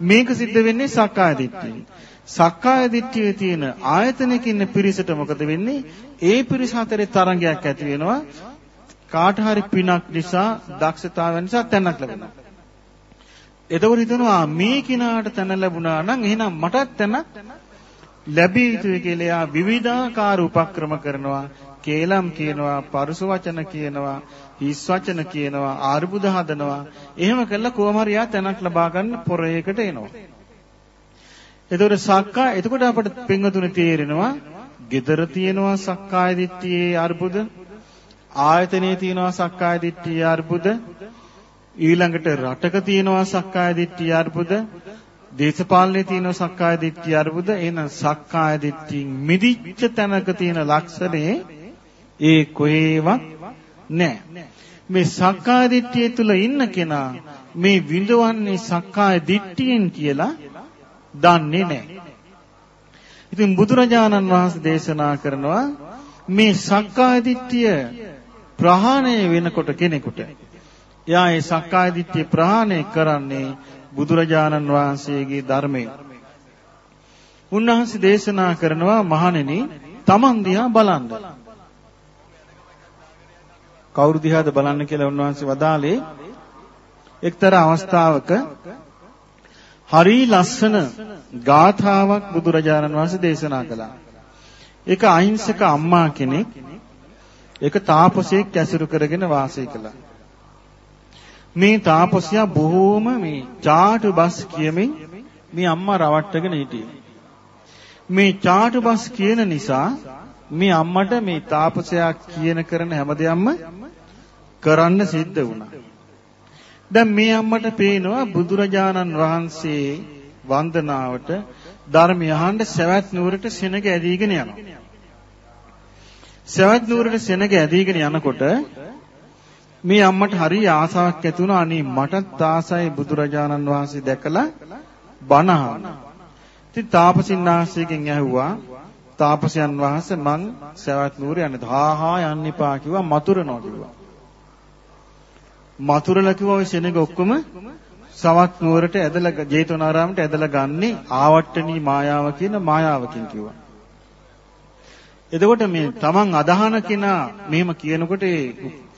මේක සිද්ධ වෙන්නේ සක්කාය දිට්ඨියෙන්. සක්කාය දිට්ඨියේ තියෙන ආයතනයක ඉන්න පිරිසට මොකද වෙන්නේ? ඒ පිරිස අතරේ තරංගයක් ඇති වෙනවා. කාට හරි පිනක් නිසා දක්ෂතාවය නිසා තැනක් ලැබෙනවා. එතකොට හිතනවා මේ කිනාට තැන ලැබුණා නම් එහෙනම් මටත් තැනක් ලැබිය යුතුයි කියලා එයා විවිධාකාර උපක්‍රම කරනවා. කේලම් කියනවා, පරුස වචන කියනවා, හිස් වචන කියනවා, ආර්බුද හදනවා. එහෙම කළා කොහොම හරි යා තැනක් ලබා ගන්න පොරේකට එනවා. එතකොට සක්කා එතකොට අපිට පින්වතුනි තේරෙනවා gedara තියෙනවා සක්කාය දිට්ඨියේ අර්බුද ආයතනයේ තියෙනවා සක්කාය දිට්ඨියේ අර්බුද ඊළඟට රටක තියෙනවා සක්කාය දිට්ඨිය අර්බුද දේශපාලනයේ තියෙනවා සක්කාය දිට්ඨිය අර්බුද එහෙනම් සක්කාය දිට්ඨියෙන් මිදිච්ච තැනක තියෙන ලක්ෂණේ ඒ කොහේවත් නැහැ මේ සක්කාය දිට්ඨිය තුල ඉන්න කෙනා මේ විඳවන්නේ සක්කාය දිට්ඨියෙන් කියලා දන්නේ නැහැ ඉතින් බුදුරජාණන් වහන්සේ දේශනා කරනවා මේ සක්කාය දිට්ඨිය ප්‍රහාණය වෙනකොට කෙනෙකුට එයා ඒ සක්කාය දිට්ඨිය ප්‍රහාණය කරන්නේ බුදුරජාණන් වහන්සේගේ ධර්මයෙන්. උන්වහන්සේ දේශනා කරනවා මහණෙනි තමන් දිහා බලන්න. කවුරු දිහාද බලන්න කියලා උන්වහන්සේ වදාළේ එක්තරා අවස්ථාවක හරි ලස්සන ගාථාවක් බුදුරජාණන් වහන්සේ දේශනා කළා. ඒක අහිංසක අම්මා කෙනෙක් ඒක තාපසයෙක් ඇසුරු කරගෙන වාසය කළා. මේ තාපසයා බොහෝම මේ චාටු බස් කියමින් මේ අම්මා රවට්ටගෙන හිටියේ. මේ චාටු බස් කියන නිසා මේ අම්මට මේ තාපසයා කියන කරන හැමදේම කරන්න සිද්ධ වුණා. දැන් මේ අම්මට පේනවා බුදුරජාණන් වහන්සේ වන්දනාවට ධර්මය අහන්න සවැත් නුවරට සෙනග ඇදීගෙන යනවා. සවැත් නුවරට සෙනග ඇදීගෙන යනකොට මේ අම්මට හරි ආසාවක් ඇති වුණා අනේ මටත් ආසයි බුදුරජාණන් වහන්සේ දැකලා බණ අහන්න. ඉතින් තාපසින් වහන්සේගෙන් ඇහුවා තාපසයන් වහන්සේ මං සවැත් නුවර යන්නේ. හා හා යන්න එපා කිව්වා මතුරනවා කිව්වා. මතුරලා කිව්වා ඔය සෙනග ඔක්කොම සවැත් නුවරට ඇදලා ජේතවනාරාමයට ඇදලා ගන්නේ ආවට්ටනී මායාව කියන මායාවකින් කිව්වා. එතකොට මේ තමන් අදහන කෙනා මෙහෙම කියනකොට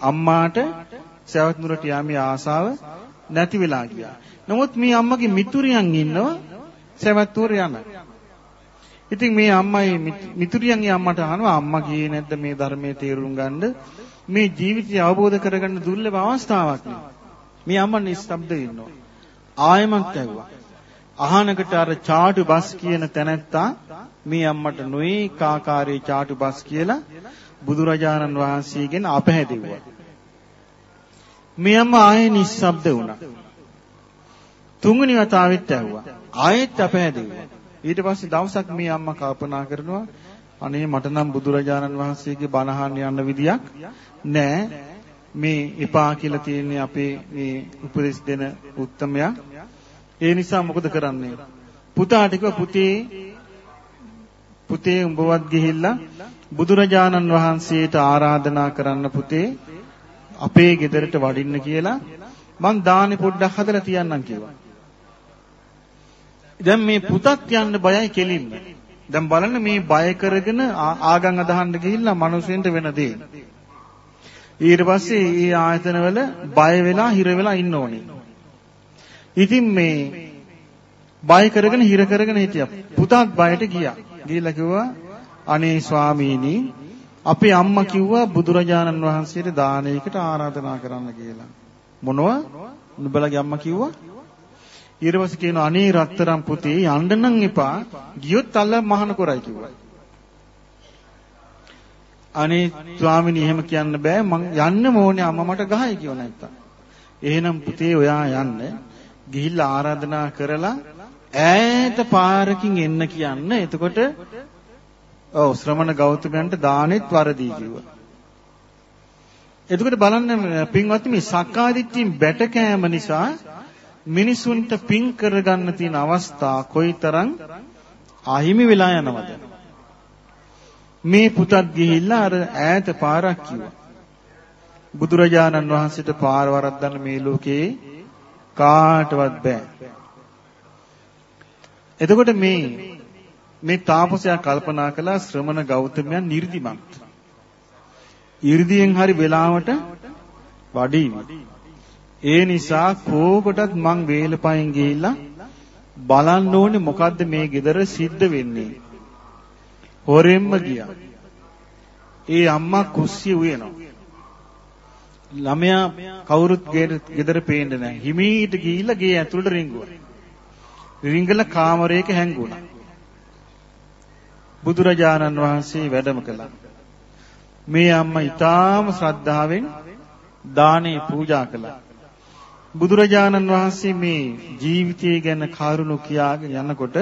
අම්මාට සවැත් නුරට යාමේ ආසාව නැති වෙලා ගියා. නමුත් මේ අම්මගේ මිතුරියන් ඉන්නවා සවැත් නුර යන. ඉතින් මේ අම්මයි මිතුරියන්ගේ අම්මට අහනවා අම්මා ගියේ නැද්ද මේ ධර්මයේ තේරුම් ගන්න මේ ජීවිතය අවබෝධ කරගන්න දුර්ලභ අවස්ථාවක් නේ. මේ අම්මා නිස්සබ්ද ඉන්නවා. ආයමත් ඇහුවා. අහනකට අර චාටු බස් කියන තැනැත්තා මේ අම්මට නොඒක ආකාරයේ චාටු බස් කියලා බුදුරජාණන් වහන්සේගෙන් අපහැදෙව්වා. මේ අම්මා ආයේ නිස්සබ්ද වුණා. තුන්වෙනි වතාවෙත් ඇහුවා. ආයෙත් අපහැදෙව්වා. ඊට පස්සේ දවසක් මේ අම්මා කල්පනා කරනවා අනේ මට නම් බුදුරජාණන් වහන්සේගේ බණ අහන්න යන්න විදියක් නැහැ. මේ එපා කියලා තියෙන්නේ අපේ මේ උපදෙස් දෙන උත්තමයා. ඒ නිසා මොකද කරන්නේ? පුතාට කිව්වා පුතේ පුතේ උඹවත් ගිහිල්ලා බුදුරජාණන් වහන්සේට ආරාධනා කරන්න පුතේ අපේ ගෙදරට වඩින්න කියලා මං දානි පොඩ්ඩක් හදලා තියන්නම් කිව්වා. දැන් මේ පුතත් යන්න බයයි කෙලින්ම. දැන් බලන්න මේ බය කරගෙන ආගම් අදහන්න ගිහිල්ලා මිනිස්සුන්ට වෙන දේ. ඊට පස්සේ මේ ආයතනවල බය වෙලා හිර වෙලා ඉන්න ඕනේ. ඉතින් මේ බය කරගෙන හිර කරගෙන හිටියා. පුතත් බයට ගියා. ගිහිල්ලා කිව්වා අනේ ස්වාමීනි අපේ අම්මා කිව්වා බුදුරජාණන් වහන්සේට දානයකට ආරාධනා කරන්න කියලා. මොනවා? නුඹලගේ අම්මා කිව්වා? ඊට පස්සේ කියනවා අනේ රත්තරන් පුතේ යන්න නම් එපා. ගියොත් අල්ල මහාන කරයි කිව්වා. අනේ ස්වාමිනී එහෙම කියන්න බෑ මං යන්න ඕනේ අම්මා මට ගහයි කියව නැත්තම්. එහෙනම් පුතේ ඔයා යන්න ගිහිල්ලා ආරාධනා කරලා ඈත පාරකින් එන්න කියන්න. එතකොට ඔව් ශ්‍රමණ ගෞතමයන්ට දානෙත් වරදී කිව්වා. එතකොට බලන්න පින්වත්නි මේ සක්කාදිට්ඨියෙන් බැට කෑම නිසා මිනිසුන්ට පින් කරගන්න තියෙන අවස්ථා කොයිතරම් අහිමි වෙලා යනවද? මේ පුතත් ගිහිල්ලා අර ඈත පාරක් කිව්වා. බුදුරජාණන් වහන්සේට පාර වරද්දන්න මේ ලෝකේ කාටවත් බෑ. එතකොට මේ මේ තාපසයා කල්පනා කළා ශ්‍රමණ ගෞතමයන් නිර්දිමත්. 이르දියෙන් හරි වෙලාවට වඩීවි. ඒ නිසා කෝකටත් මං වේලපයින් ගිහිල්ලා බලන්න ඕනේ මොකද්ද මේ gedara සිද්ධ වෙන්නේ. හොරෙන්ම ගියා. ඒ අම්මා කුස්සිය උයනවා. ළමයා කවුරුත් ගෙදර පේන්නේ නැහැ. හිමීට ගිහිල්ලා ගේ ඇතුළට රිංගුවා. රිංගලා කාමරයක හැංගුණා. බුදුරජාණන් වහන්සේ වැඩම කළා. මේ අම්මා ඊටාම ශ්‍රද්ධාවෙන් දානේ පූජා කළා. බුදුරජාණන් වහන්සේ මේ ජීවිතය ගැන කරුණු කියාගෙන යනකොට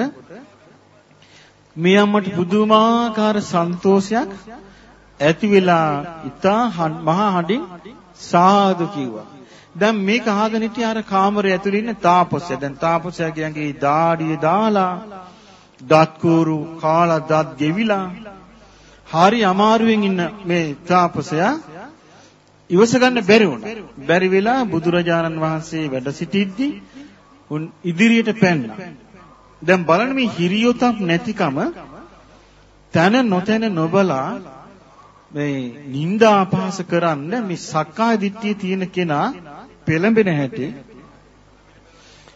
මේ අම්මට පුදුමාකාර සන්තෝෂයක් ඇති වෙලා ඉතා මහා හඬින් සාදු කිව්වා. දැන් මේක අහගෙන හිටිය අර කාමරේ ඇතුළේ ඉන්න තාපසයා. දැන් තාපසයා කියන්නේ දාඩිය දාලා දත් කూరు කාලා දත් ගෙවිලා හරි අමාරුවෙන් ඉන්න මේ තාපසයා ඉවස ගන්න බැරි වුණා. බැරි වෙලා බුදුරජාණන් වහන්සේ වැඩ සිටිද්දී උන් ඉදිරියට පැන්නා. දැන් බලන්න මේ හිරියොතක් නැතිකම තන නොතන නොබලා මේ නිന്ദා අපහාස කරන්න මේ සක්කාය දිට්ඨිය තියෙන කෙනා පෙළඹෙන හැටි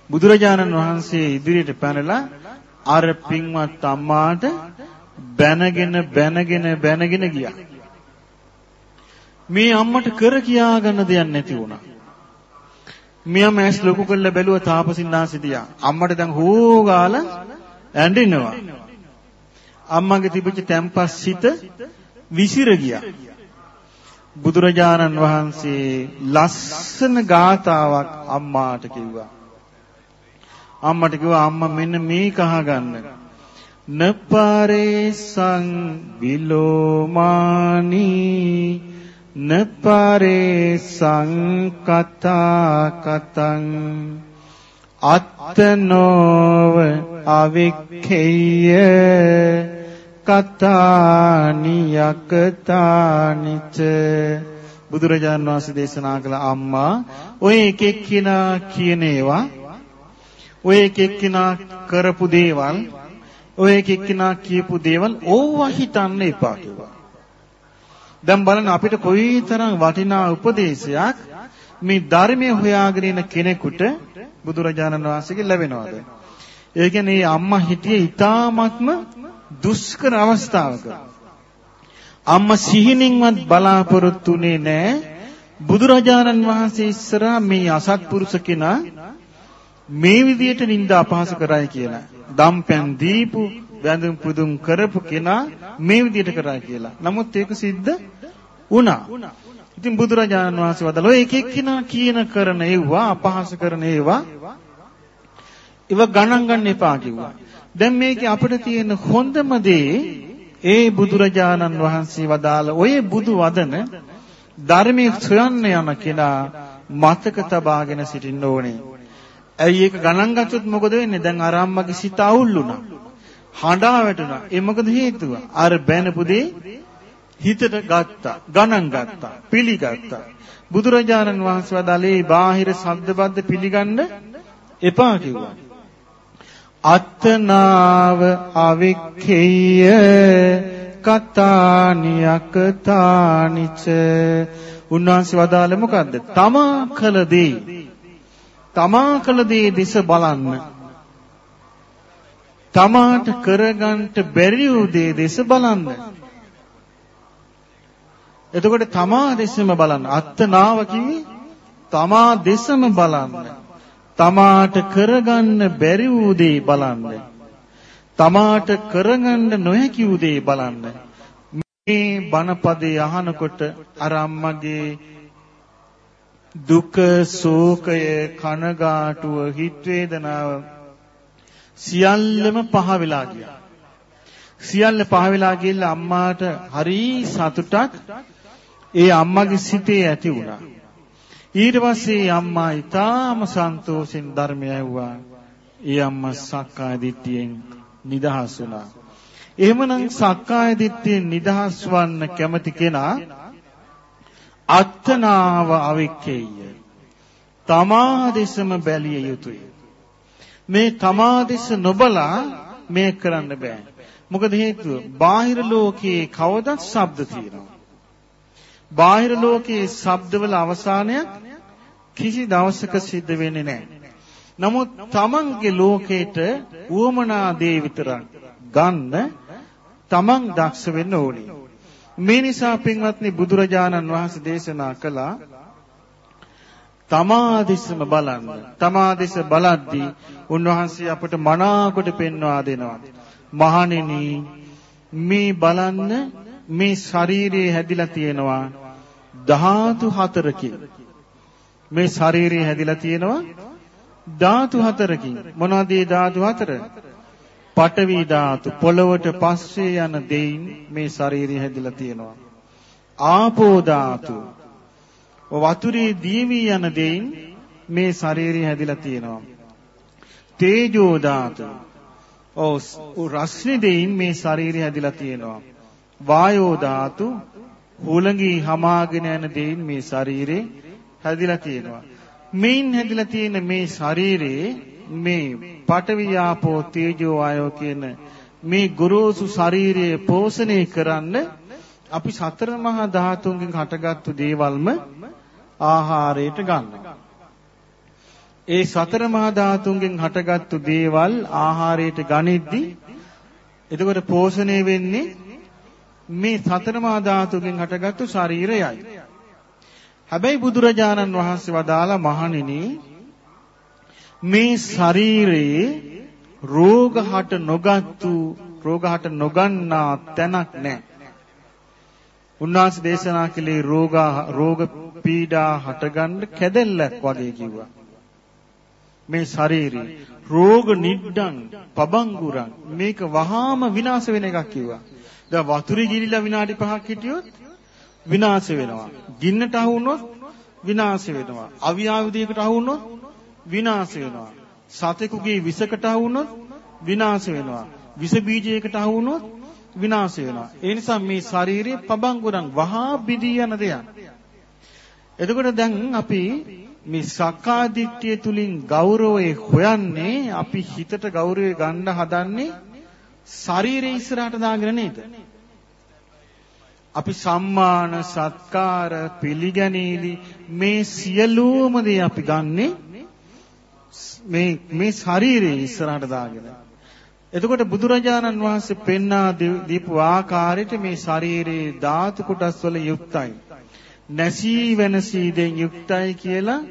බුදුරජාණන් වහන්සේ ඉදිරියට පැනලා අර පින්වත් අම්මාට බැනගෙන බැනගෙන බැනගෙන ගියා. මේ අම්මට කර කියා ගන්න දෙයක් නැති වුණා. මියම ඇස් ලොකු කරලා බැලුවා තාපසින්නාසිටියා. අම්මට දැන් හෝගාලා ඇඬෙනවා. අම්මගේ තිබිච්ච තැම්පස් සිත විසිර ගියා. බුදුරජාණන් වහන්සේ ලස්සන ගාතාවක් අම්මාට කිව්වා. අම්මට කිව්වා අම්මා මෙන්න මේක අහගන්න. නපරේසං විලෝමානී නපරේ සංකතා කතං අත්තනෝව අවික්ඛේය කතානියකතානිච බුදුරජාන් වහන්සේ දේශනා කළ අම්මා ඔය එක එක්කිනා කියන ඒවා ඔය එක එක්කිනා කරපු දේවල් ඔය එක එක්කිනා කියපු දේවල් ඕවා හිතන්න එපා කිව්වා. දැන් බලන්න අපිට කොයිතරම් වටිනා උපදේශයක් මේ ධර්මයේ හොයාගෙන ඉන කෙනෙකුට බුදුරජාණන් වහන්සේගෙන් ලැබෙනවද? ඒ කියන්නේ අම්මා හිටියේ ඊ타මත්ම දුෂ්කර අවස්ථාවක. අම්මා සිහිනින්වත් බලාපොරොත්තුුනේ නැහැ. බුදුරජාණන් වහන්සේ ඉස්සරහා මේ අසත්පුරුෂ කෙනා මේ විදියට නිନ୍ଦා අපහාස කරයි කියලා. දම්පැන් දීපු, වැඳුම් පුදුම් කරපු කෙනා මේ විදියට කරා කියලා. නමුත් ඒක සිද්ධ වුණා. ඉතින් බුදුරජාණන් වහන්සේ වදාළෝ එක එක්කිනා කියන කරන ඒවා අපහාස කරන ඒවා ඉව ගණන් ගන්න එපා කිව්වා. දැන් මේකේ අපිට තියෙන හොඳම දේ ඒ බුදුරජාණන් වහන්සේ වදාළ ඔය බුදු වදන ධර්මයේ සොයන්න යන කෙනා මතක තබාගෙන සිටින්න ඕනේ. ඇයි ඒක ගණන් ගත්තොත් මොකද වෙන්නේ? දැන් ආරම්මගේ සිත අවුල් වුණා. හඬා වැටුණා. ඒ මොකද හේතුව? අර බැනපු දේ හිතට ගත්තා, ගණන් ගත්තා, පිළිගත්තා. බුදුරජාණන් වහන්සේ වදාළේ බාහිර ශබ්දබද්ද පිළිගන්න එපා කිව්වා. අත්තනාව අවික්ඛේය කතානි යකතානිච උන්වහන්සේ වදාළ මොකද්ද? තමා කළ දේ. තමා කළ දේ දිස බලන්න. තමාට කරගන්න බැරි වූ දේ දෙස බලන්න. එතකොට තමා දෙසම බලන්න. අත්තනාව කිව්වේ තමා දෙසම බලන්න. තමාට කරගන්න බැරි වූ දේ බලන්න. තමාට කරගන්න නොහැකි වූ දේ බලන්න. මේ බණපදේ අහනකොට අර අම්මගේ දුක, ශෝකය, කනගාටුව, හිත් වේදනාව සියල්ලම පහ වෙලා ගියා. සියල්ල පහ වෙලා ගිහලා අම්මාට හරි සතුටක් ඒ අම්මගේ සිතේ ඇති වුණා. ඊට පස්සේ අම්මා ඊටාම සන්තෝෂෙන් ධර්මය ඇහුවා. ඒ අම්මා සක්කාය දිට්ඨියෙන් නිදහස් වුණා. එහෙමනම් සක්කාය දිට්ඨියෙන් නිදහස් වන්න කැමති කෙනා අත්තනාව අවික්කේය. තමා දෙසම බැලිය යුතුය. මේ තමා දෙස නොබලා මේ කරන්න බෑ. මොකද හේතුව බාහිර ලෝකයේ කවදත් ශබ්ද තියෙනවා. බාහිර ලෝකයේ ශබ්දවල අවසානයක් කිසි දවසක සිද්ධ වෙන්නේ නැහැ. නමුත් තමන්ගේ ලෝකේට උවමනා දේ විතරක් ගන්න තමන් දක්ෂ වෙන්න ඕනේ. මේ නිසා පින්වත්නි බුදුරජාණන් වහන්සේ දේශනා කළා තමාදිසම බලන්න. තමාදිස බලද්දී උන්වහන්සේ අපට මනාකොට පෙන්වා දෙනවා. මහණෙනි මේ බලන්න මේ ශරීරයේ හැදිලා තියෙනවා ධාතු හතරකින්. මේ ශරීරයේ හැදිලා තියෙනවා ධාතු හතරකින්. මොනවද මේ ධාතු හතර? පඨවි ධාතු පොළවට පස්සේ යන දෙයින් මේ ශරීරය හැදිලා තියෙනවා. ආපෝ ධාතු වතුරේ දීවි යන දෙයින් මේ ශරීරය හැදිලා තියෙනවා. තේජෝ ධාතු. ඔව් රස්නේ දෙයින් මේ ශරීරය හැදිලා තියෙනවා. වායෝ ධාතු හුලඟි හමාගෙන යන දෙයින් මේ ශරීරේ හැදිලා තියෙනවා. මේන් හැදිලා තියෙන මේ ශරීරේ මේ පඨවි ආපෝ තේජෝ ආයෝ කියන මේ ගුරුසු ශරීරයේ පෝෂණය කරන්න අපි සතර මහා ධාතුන්ගෙන් හටගත්තු දේවල්ම ආහාරයට ගන්නවා. ඒ සතර මහා ධාතුන්ගෙන් හටගත්තු දේවල් ආහාරයට ගනිද්දී එතකොට පෝෂණය වෙන්නේ මේ සතර මහා ධාතුන්ගෙන් හටගත්තු ශරීරයයි. හැබැයි බුදුරජාණන් වහන්සේ වදාලා මහණෙනි මේ ශරීරයේ රෝග හට නොගත්තු රෝග හට නොගන්නා තැනක් නැහැ. උන්වහන්සේ දේශනා කළේ රෝග රෝග පීඩා හටගන්න කැදෙල්ලක් වගේ කිව්වා. මේ ශරීරේ රෝග නිඩ්ඩන් පබංගුරන් මේක වහාම විනාශ වෙන එකක් කිව්වා. දැන් වතුරේ ගිලිලා විනාඩි 5ක් හිටියොත් විනාශ වෙනවා. ගින්නට අහු වුණොත් විනාශ වෙනවා. අවියාවුදියකට අහු වුණොත් විනාශ වෙනවා. සතෙකුගේ විසකට අහු වුණොත් විනාශ වෙනවා. විස බීජයකට අහු වුණොත් විනාශ වෙනවා. ඒ නිසා මේ ශාරීරික පබංගුරන් වහා බිදී යන දෙයක්. එතකොට දැන් අපි මේ සක්කාදිට්ඨිය තුලින් ගෞරවය හොයන්නේ අපි හිතට ගෞරවය ගන්න හදන්නේ ශරීරය ඉස්සරහට දාගෙන නේද? අපි සම්මාන සත්කාර පිළිගැනීලි මේ සියලුම දේ අපි ගන්නෙ මේ මේ ශරීරයේ ඉස්සරහට දාගෙන. එතකොට බුදුරජාණන් වහන්සේ පෙන්වා දීපු ආකාරයට මේ ශරීරයේ ධාතු කොටස් වල යුක්තයි. නැසී වෙනසී දෙන් යුක්තයි කියලා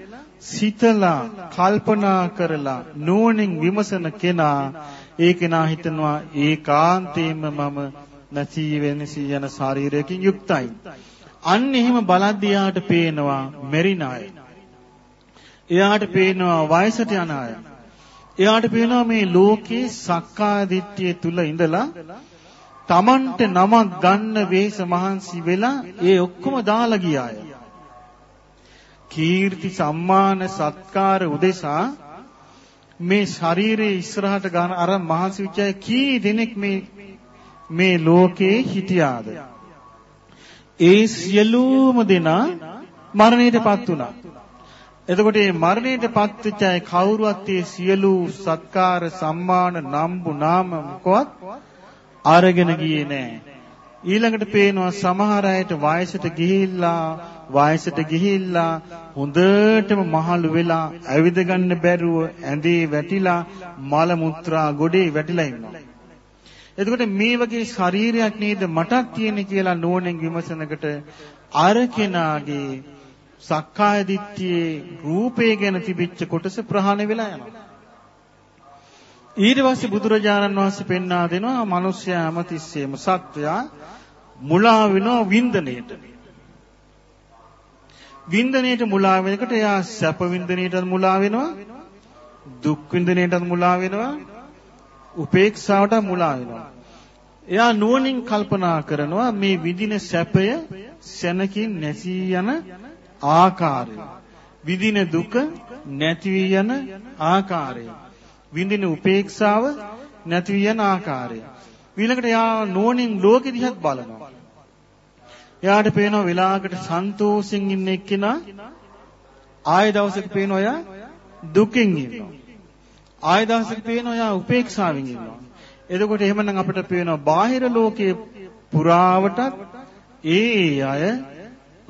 සිතලා කල්පනා කරලා නුවණින් විමසන කෙනා ඒ කෙනා හිතනවා ඒකාන්තයෙන්ම මම නැසී වෙනසී යන ශරීරයකින් යුක්තයි. අන්න එහෙම බලද්දී යාට පේනවා මෙරින අය. එයාට පේනවා වයසට යන අය. එයාට පේනවා මේ ලෝකේ සක්කාය දිට්ඨිය තුල ඉඳලා Tamanට නමක් ගන්න වේස මහන්සි වෙලා ඒ ඔක්කොම දාලා ගියාය. කීර්ති සම්මාන සත්කාර උදෙසා මේ ශරීරයේ ඉස්සරහට ගන්න අර මහන්සි විචය කී දෙනෙක් මේ මේ ලෝකේ හිටියාද? ඒ සියලුම දෙනා මරණයටපත් වුණා. එතකොට මේ මරණයටපත් වෙච්ච අය කවුරුවත් ඒ සියලු සත්කාර සම්මාන නම්බු නාම මොකවත් අරගෙන ගියේ නෑ. ඊළඟට පේනවා සමහර අයට වයසට ගිහිල්ලා වයසට ගිහිල්ලා හොඳටම මහලු වෙලා ඇවිද ගන්න බැරුව ඇඳේ වැටිලා මල මුත්‍රා ගොඩේ වැටිලා ඉන්නවා. එතකොට මේ වගේ ශරීරයක් නේද මටත් තියෙන කියලා නෝනෙන් විමසනකට අර කෙනාගේ සක්කාය දිට්ඨියේ රූපේ ගැන තිබිච්ච කොටස ප්‍රහාණය වෙලා යනවා. ඊට පස්සේ බුදුරජාණන් වහන්සේ පෙන්වා දෙනවා මිනිස්යා හැමතිස්සෙම සත්වයා මුලා වෙනවා වින්දනයේට. වින්දනයේට මුලා වෙනකොට එයා සැප වින්දනයේට මුලා වෙනවා. දුක් වින්දනයේට මුලා වෙනවා. උපේක්ෂාවට මුලා වෙනවා. එයා නුවණින් කල්පනා කරනවා මේ විඳින සැපය සැනකින් නැසී යන ආකාරය. විඳින දුක නැති වී යන ආකාරය. විඳින උපේක්ෂාව නැති වී යන ආකාරය. ඊළඟට යා නුවණින් ලෝකෙ දිහත් බලනවා. එයාට පේනවා වෙලාවකට සන්තෝෂෙන් ඉන්න එක්කෙනා ආය දවසක පේනවා එයා දුකෙන් ඉන්නවා. ආය දවසක පේනවා එයා උපේක්ෂාවෙන් ඉන්නවා. එතකොට එහෙමනම් අපිට පේනවා බාහිර ලෝකයේ පුරාවටත් ඒ අය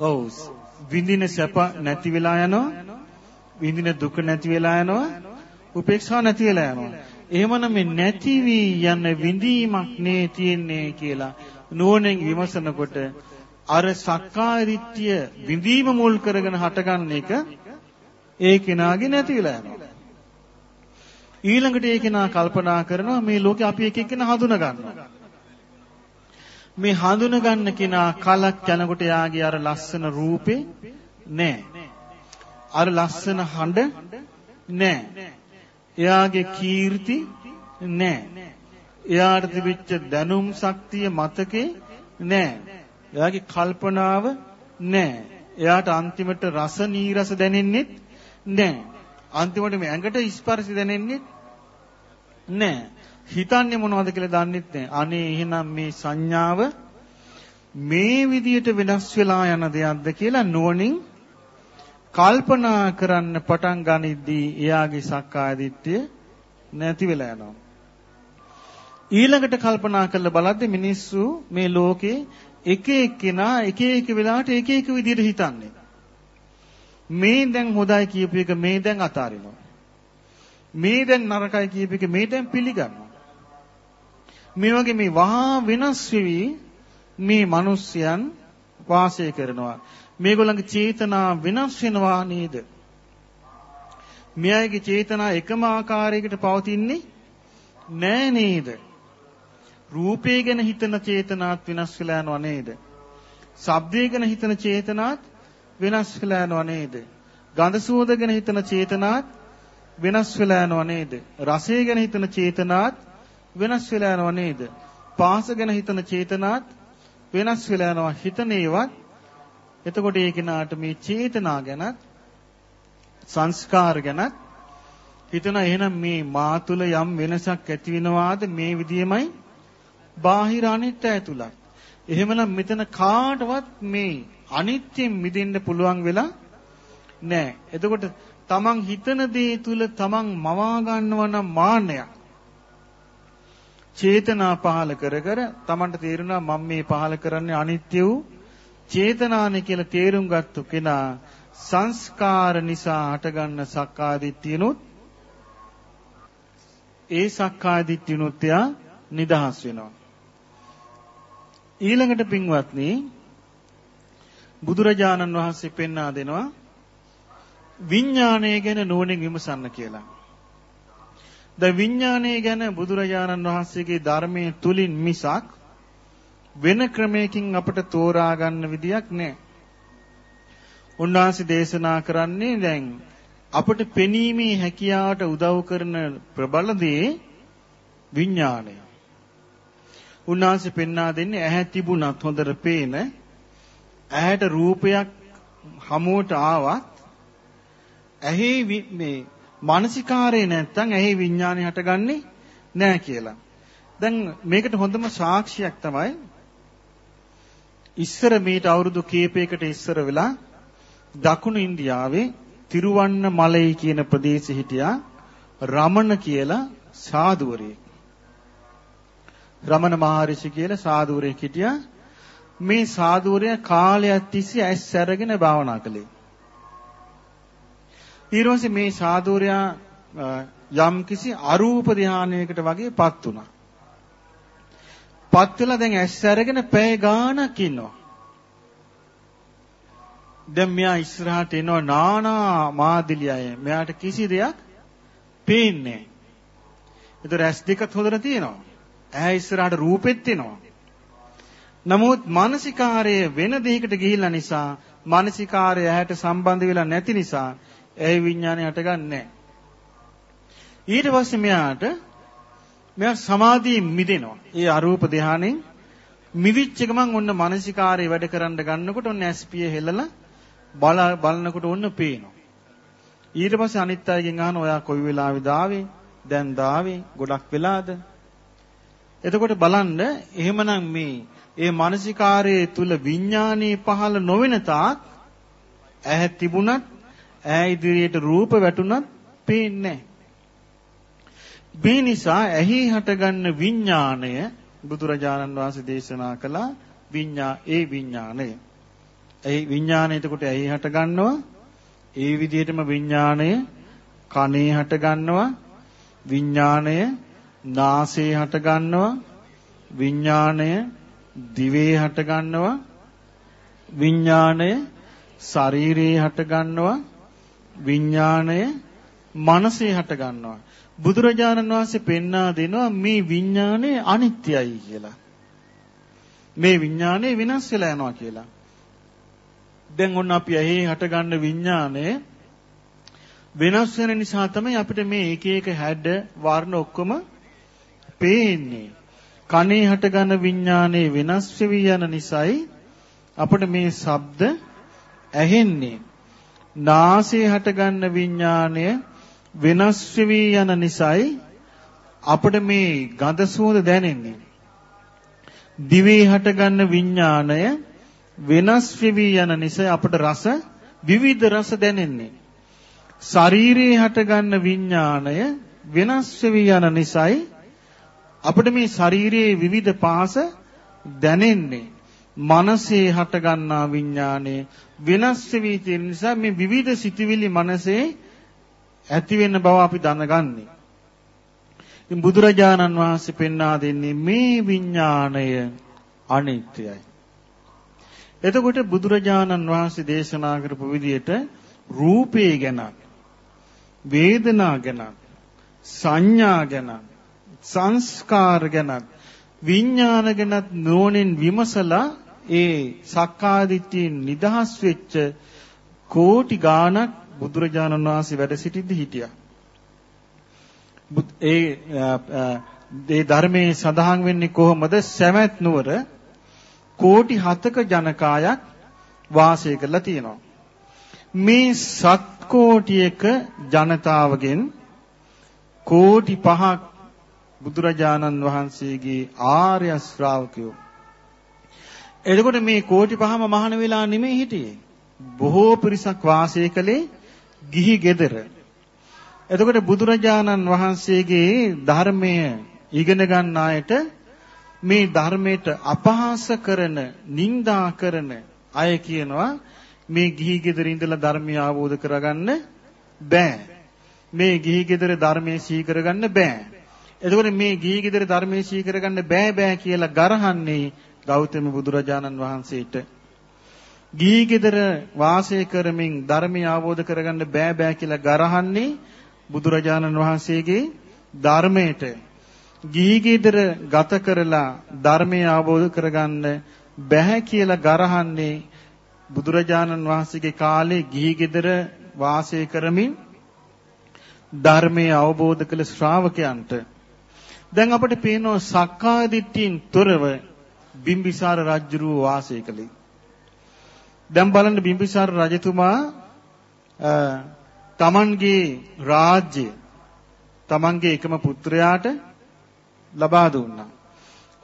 ඔව් විඳින සැප නැති වෙලා යනවා. විඳින දුක නැති වෙලා යනවා. උපේක්ෂාව නැති වෙලා යනවා. එහෙමනම් මේ නැති වී යන විඳීමක් නේ තියෙන්නේ කියලා නුවණෙන් විමසනකොට අර සක්කාය දිට්ඨිය විඳීම මුල් කරගෙන හටගන්න එක ඒ කෙනාගේ නැති වෙලා යනවා. ඊළඟට ඒ කෙනා කල්පනා කරනවා මේ ලෝකේ අපි එක එක්කෙනා හඳුන ගන්නවා. මේ හඳුන ගන්න කෙනා කලක් යනකොට යාගේ අර ලස්සන රූපේ නැහැ. අර ලස්සන හඬ නැහැ. එයාගේ කීර්ති නැහැ. එයාට තිබිච්ච දැනුම් ශක්තිය මතකේ නැහැ. එයාගේ කල්පනාව නැහැ. එයාට අන්තිමට රස නීරස දැනෙන්නේ නැහැ. අන්තිමට මේ ඇඟට ස්පර්ශ දැනෙන්නේ නැහැ. හිතන්නේ මොනවද කියලා දන්නෙත් නැහැ. අනේ එහෙනම් මේ සංඥාව මේ විදියට වෙනස් වෙලා යන දෙයක්ද කියලා නුවණින් කල්පනා කරන්න පටන් ගනිද්දී එයාගේ සක්කාය දිට්ඨිය නැති වෙලා යනවා. ඊළඟට කල්පනා කරලා බලද්දී මිනිස්සු මේ ලෝකේ එක එක්කෙනා එක එක වෙලාවට එක එක විදිහට හිතන්නේ. මේ දැන් හොඳයි කියපු එක මේ දැන් අතාරිනවා. මේ දැන් නරකයි කියපු එක මේ දැන් පිළිගන්නවා. මේ වගේ මේ වහා වෙනස් වෙවි මේ මිනිස්යන් වාසය කරනවා. මේගොල්ලන්ගේ චේතනා වෙනස් වෙනවා නේද? මෙයගේ චේතනා එකම ආකාරයකට පවතින්නේ නෑ නේද? රූපේ ගැන හිතන චේතනාත් වෙනස් වෙලා යනව නේද? ශබ්දේ ගැන හිතන චේතනාත් වෙනස් වෙලා යනව නේද? ගන්ධ සුවඳ ගැන හිතන චේතනාත් වෙනස් වෙලා යනව නේද? රසය ගැන හිතන චේතනාත් වෙනස් වෙලා යනව නේද? පාස ගැන හිතන චේතනාත් වෙනස් වෙලා යනවා හිතන ඒවත් එතකොට ඒ කෙනාට මේ චේතනා ගැනත් සංස්කාර ගැනත් හිතන එහෙනම් මේ මා තුල යම් වෙනසක් ඇති වෙනවාද මේ විදියමයි බාහිර අනිත්‍ය ඇතුළත්. එහෙමනම් මෙතන කාටවත් මේ අනිත්‍යෙන් මිදෙන්න පුළුවන් වෙලා නැහැ. එතකොට තමන් හිතන දේ තුල තමන් මවා ගන්නවා නම් මාන්නයක්. චේතනා පහල කර කර තමන්ට තේරුණා මම මේ පහල කරන්නේ අනිත්‍ය වූ චේතනානේ කියලා තේරුම් ගත්තු කෙනා සංස්කාර නිසා හටගන්න සක්කාදිට්ඨියනොත් ඒ සක්කාදිට්ඨියනොත් නිදහස් වෙනවා. ඊළඟට පින්වත්නි බුදුරජාණන් වහන්සේ පෙන්වා දෙනවා විඥාණය ගැන නුවණින් විමසන්න කියලා. ද විඥාණය ගැන බුදුරජාණන් වහන්සේගේ ධර්මයේ තුලින් මිසක් වෙන ක්‍රමයකින් අපට තෝරා ගන්න විදියක් නැහැ. උන්වහන්සේ දේශනා කරන්නේ දැන් අපට පෙනීමේ හැකියාවට උදව් කරන ප්‍රබල දේ විඥාණය. උන්වහන්සේ පෙන්වා දෙන්නේ ඇහැ තිබුණත් හොඳට පේන ඇහැට රූපයක් හමුවට ආවත් ඇහි මේ මානසිකාරේ නැත්තම් ඇහි විඥානය හටගන්නේ නැහැ කියලා. දැන් මේකට හොඳම සාක්ෂියක් තමයි ඉස්සර මේට අවුරුදු කීපයකට ඉස්සර වෙලා දකුණු ඉන්දියාවේ තිරුවන්න මලයි කියන ප්‍රදේශෙ හිටියා රමණ කියලා සාදුවරයෙක්. රමණ මහරිෂි කියලා සාදුවරයෙක් හිටියා. මේ සාදුරය කාලයක් තිස්සේ ඇස් සැරගෙන භාවනා කළේ. ඊට මේ සාදුරයා යම් කිසි අරූප ධානයකට වගේපත් වුණා. පත් වෙලා දැන් ඇස් අරගෙන පැය ගාණක් ඉන්නවා. දැන් මෙයා ඉස්සරහට එනවා නානා මාදිලියය. මෙයාට කිසි දෙයක් පේන්නේ නැහැ. ඒතර ඇස් දෙකත් හොඳට තියෙනවා. ඇහැ ඉස්සරහට රූපෙත් එනවා. නමුත් මානසිකාරය වෙන දෙයකට ගිහිල්ලා නිසා මානසිකාරය ඇහැට සම්බන්ධ වෙලා නැති නිසා ඇහි විඥානය හටගන්නේ නැහැ. ඊට පස්සේ මෙයාට මෙයා සමාධියෙන් මිදෙනවා. ඒ අරූප ධානයෙන් මිදිච්ච ගමන් ඔන්න මානසිකාරය වැඩ කරන්න ගන්නකොට ඔන්න ඇස්පිය හෙලලා බල බලනකොට ඔන්න පේනවා. ඊට පස්සේ අනිත් අයගෙන් අහන ඔයා කොයි වෙලාවෙද ආවේ? දැන් දාවේ? ගොඩක් වෙලාද? එතකොට බලන්න එහෙමනම් මේ ඒ මානසිකාරයේ තුල විඥානීය පහළ නොවන තාක් ඇහැ තිබුණත් ඇහැ ඉදිරියට රූප වැටුණත් පේන්නේ මේ නිසා ඇහි හටගන්න විඥාණය බුදුරජාණන් වහන්සේ දේශනා කළා විඤ්ඤා ඒ විඥාණය. ඒ විඥාණය එතකොට ඇහි හට ගන්නවා. ඒ විදිහටම විඥාණය කනේ හට ගන්නවා. විඥාණය නාසයේ හට ගන්නවා. විඥාණය දිවේ හට ගන්නවා විඥාණය ශරීරයේ හට ගන්නවා විඥාණය මනසේ හට ගන්නවා බුදුරජාණන් වහන්සේ පෙන්වා දෙනවා මේ විඥාණය අනිත්‍යයි කියලා. මේ විඥාණය විනාශ වෙලා යනවා කියලා. දැන් ඔන්න අපි ඇහි හට ගන්න විඥාණය වෙනස් වෙන නිසා තමයි අපිට මේ එක එක හැඩ වර්ණ ඔක්කොම පේන්නේ. කනේ හටගන්න විඥානයේ වෙනස් වෙවි යන නිසායි අපිට මේ ශබ්ද ඇහෙන්නේ. නාසයේ හටගන්න විඥානය වෙනස් වෙවි යන නිසායි අපිට මේ ගඳ සුවඳ දැනෙන්නේ. දිවේ හටගන්න විඥානය වෙනස් වෙවි යන නිසා අපිට රස විවිධ රස දැනෙන්නේ. ශරීරයේ හටගන්න විඥානය වෙනස් වෙවි යන නිසායි අපිට මේ ශරීරයේ විවිධ පාස දැනෙන්නේ මනසේ හටගන්නා විඥානයේ වෙනස් වෙවි තියෙන නිසා මේ විවිධ සිතිවිලි මනසේ ඇති වෙන බව අපි දැනගන්නේ. ඉතින් බුදුරජාණන් වහන්සේ පෙන්වා දෙන්නේ මේ විඥාණය අනිත්‍යයි. එතකොට බුදුරජාණන් වහන්සේ දේශනා කරපු විදිහට රූපේ ගැන වේදනා ගැන සංඥා ගැන සංස්කාර ගැනත් විඥාන ගැනත් නෝනෙන් විමසලා ඒ සක්කාදිට්ඨියෙන් නිදහස් වෙච්ච කෝටි ගාණක් බුදුරජාණන් වහන්සේ වැඩ සිටිද්දී හිටියා. ඒ ඒ ධර්මයේ සඳහන් වෙන්නේ කොහොමද? සැවැත් නුවර කෝටි 7ක ජනකායක් වාසය කරලා තියෙනවා. මේ සත් කෝටියක ජනතාවගෙන් කෝටි 5ක් බුදුරජාණන් වහන්සේගේ ආර්ය ශ්‍රාවකයෝ. එතකොට මේ කෝටි පහම මහාන වෙලා නෙමෙයි හිටියේ. බොහෝ පිරිසක් වාසය කළේ ගිහි ගෙදර. එතකොට බුදුරජාණන් වහන්සේගේ ධර්මය ඉගෙන ගන්න අයට මේ ධර්මයට අපහාස කරන, නිඳා කරන අය කියනවා මේ ගිහි ගෙදර ඉඳලා ධර්මය අවබෝධ කරගන්න බෑ. මේ ගිහි ගෙදර ධර්මයේ සී කරගන්න බෑ. එතකොට මේ ගිහි ගෙදර ධර්මයේ සීකර ගන්න බෑ බෑ කියලා ගරහන්නේ ගෞතම බුදුරජාණන් වහන්සේට. ගිහි ගෙදර වාසය කරමින් ධර්මය අවබෝධ කරගන්න බෑ බෑ කියලා ගරහන්නේ බුදුරජාණන් වහන්සේගේ ධර්මයට. ගිහි ගෙදර ගත කරලා ධර්මය අවබෝධ කරගන්න බෑ කියලා ගරහන්නේ බුදුරජාණන් වහන්සේගේ කාලේ ගිහි ගෙදර වාසය කරමින් ධර්මය අවබෝධ කළ ශ්‍රාවකයන්ට දැන් අපිට පේනවා සක්කාය දිට්ඨියෙන් තොරව බිම්බිසාර රජුරුව වාසය කළේ. දැන් බලන්න බිම්බිසාර රජතුමා තමන්ගේ රාජ්‍ය තමන්ගේ එකම පුත්‍රයාට ලබා දුන්නා.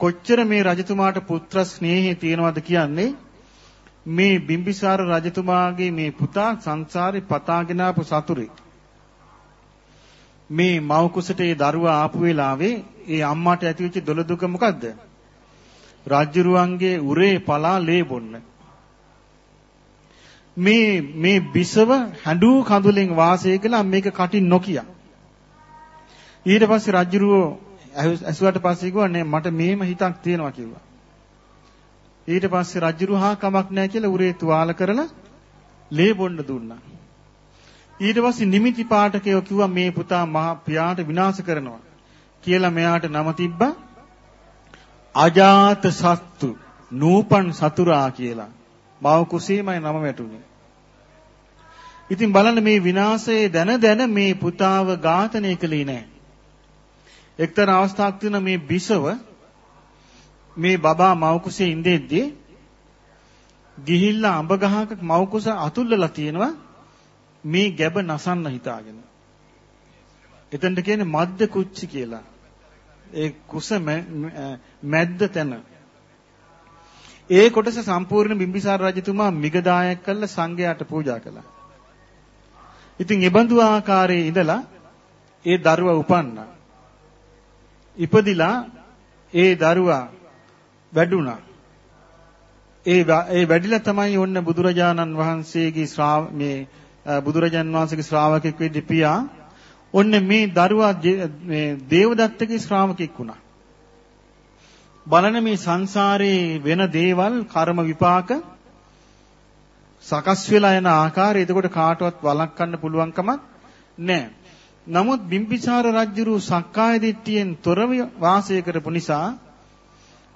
කොච්චර මේ රජතුමාට පුත්‍ර ස්නේහය තියෙනවද කියන්නේ මේ බිම්බිසාර රජතුමාගේ මේ පුතා සංසාරේ පතාගෙන ආපු සතුරේ මේ මව් කුසට ඒ දරුවා ආපු වෙලාවේ ඒ අම්මාට ඇතිවෙච්ච දොළ දුක මොකද්ද? රජ්ජුරුවන්ගේ උරේ පලා ලේ බොන්න. මේ මේ බිසව හැඬු කඳුලෙන් වාසය කළා මේක කටින් නොකිය. ඊට පස්සේ රජ්ජුරුවෝ ඇසුවට පස්සේ කිව්වා නේ මට මෙහෙම හිතක් තියෙනවා කිව්වා. ඊට පස්සේ රජුරුහා කමක් නැහැ කියලා උරේ තුවාල කරලා ලේ බොන්න දුන්නා. ඊට පස්සේ නිමිති පාඨකයෝ කිව්වා මේ පුතා මහා පියාට විනාශ කරනවා කියලා මෙයාට නම තිබ්බා අජාත සත්තු නූපන් සතුරා කියලා. මව කුසීමයි නම වැටුනේ. ඉතින් බලන්න මේ විනාශයේ දැන දැන මේ පුතාව ඝාතනය කළේ නැහැ. එක්තරා අවස්ථාවක් තියෙන මේ බිසව මේ බබා මව කුසේ ඉඳෙද්දී ගිහිල්ලා අඹ ගහක මව කුස අතුල්ලලා තියෙනවා මේ ගැබ නසන්න හිතාගෙන. එතනට කියන්නේ මද්ද කුච්චි කියලා. ඒ කුස මැද්ද තැන. ඒ කොටස සම්පූර්ණ බිම්බිසාර රජතුමා මිගදායක් කළා සංඝයාට පූජා කළා. ඉතින් ඒ බඳු ආකාරයේ ඉඳලා ඒ දරුවා උපන්නා. ඉපදිලා ඒ දරුවා වැඩුණා. ඒ ඒ වැඩිලා තමයි ඔන්න බුදුරජාණන් වහන්සේගේ ශ්‍රාව මේ බුදුරජාන් වහන්සේගේ ශ්‍රාවකෙක් වෙද්දී පියා ඔන්න මේ දරුවා මේ දේවදත්තගේ ශ්‍රාවකෙක් වුණා. බලන මේ සංසාරේ වෙන දේවල් කර්ම විපාක සකස් වෙලා යන ආකාරය එතකොට කාටවත් වළක්වන්න පුළුවන් කමක් නැහැ. නමුත් බිම්බිසාර රජුරු සක්කාය දිට්ඨියෙන් තොරව වාසය කරපු නිසා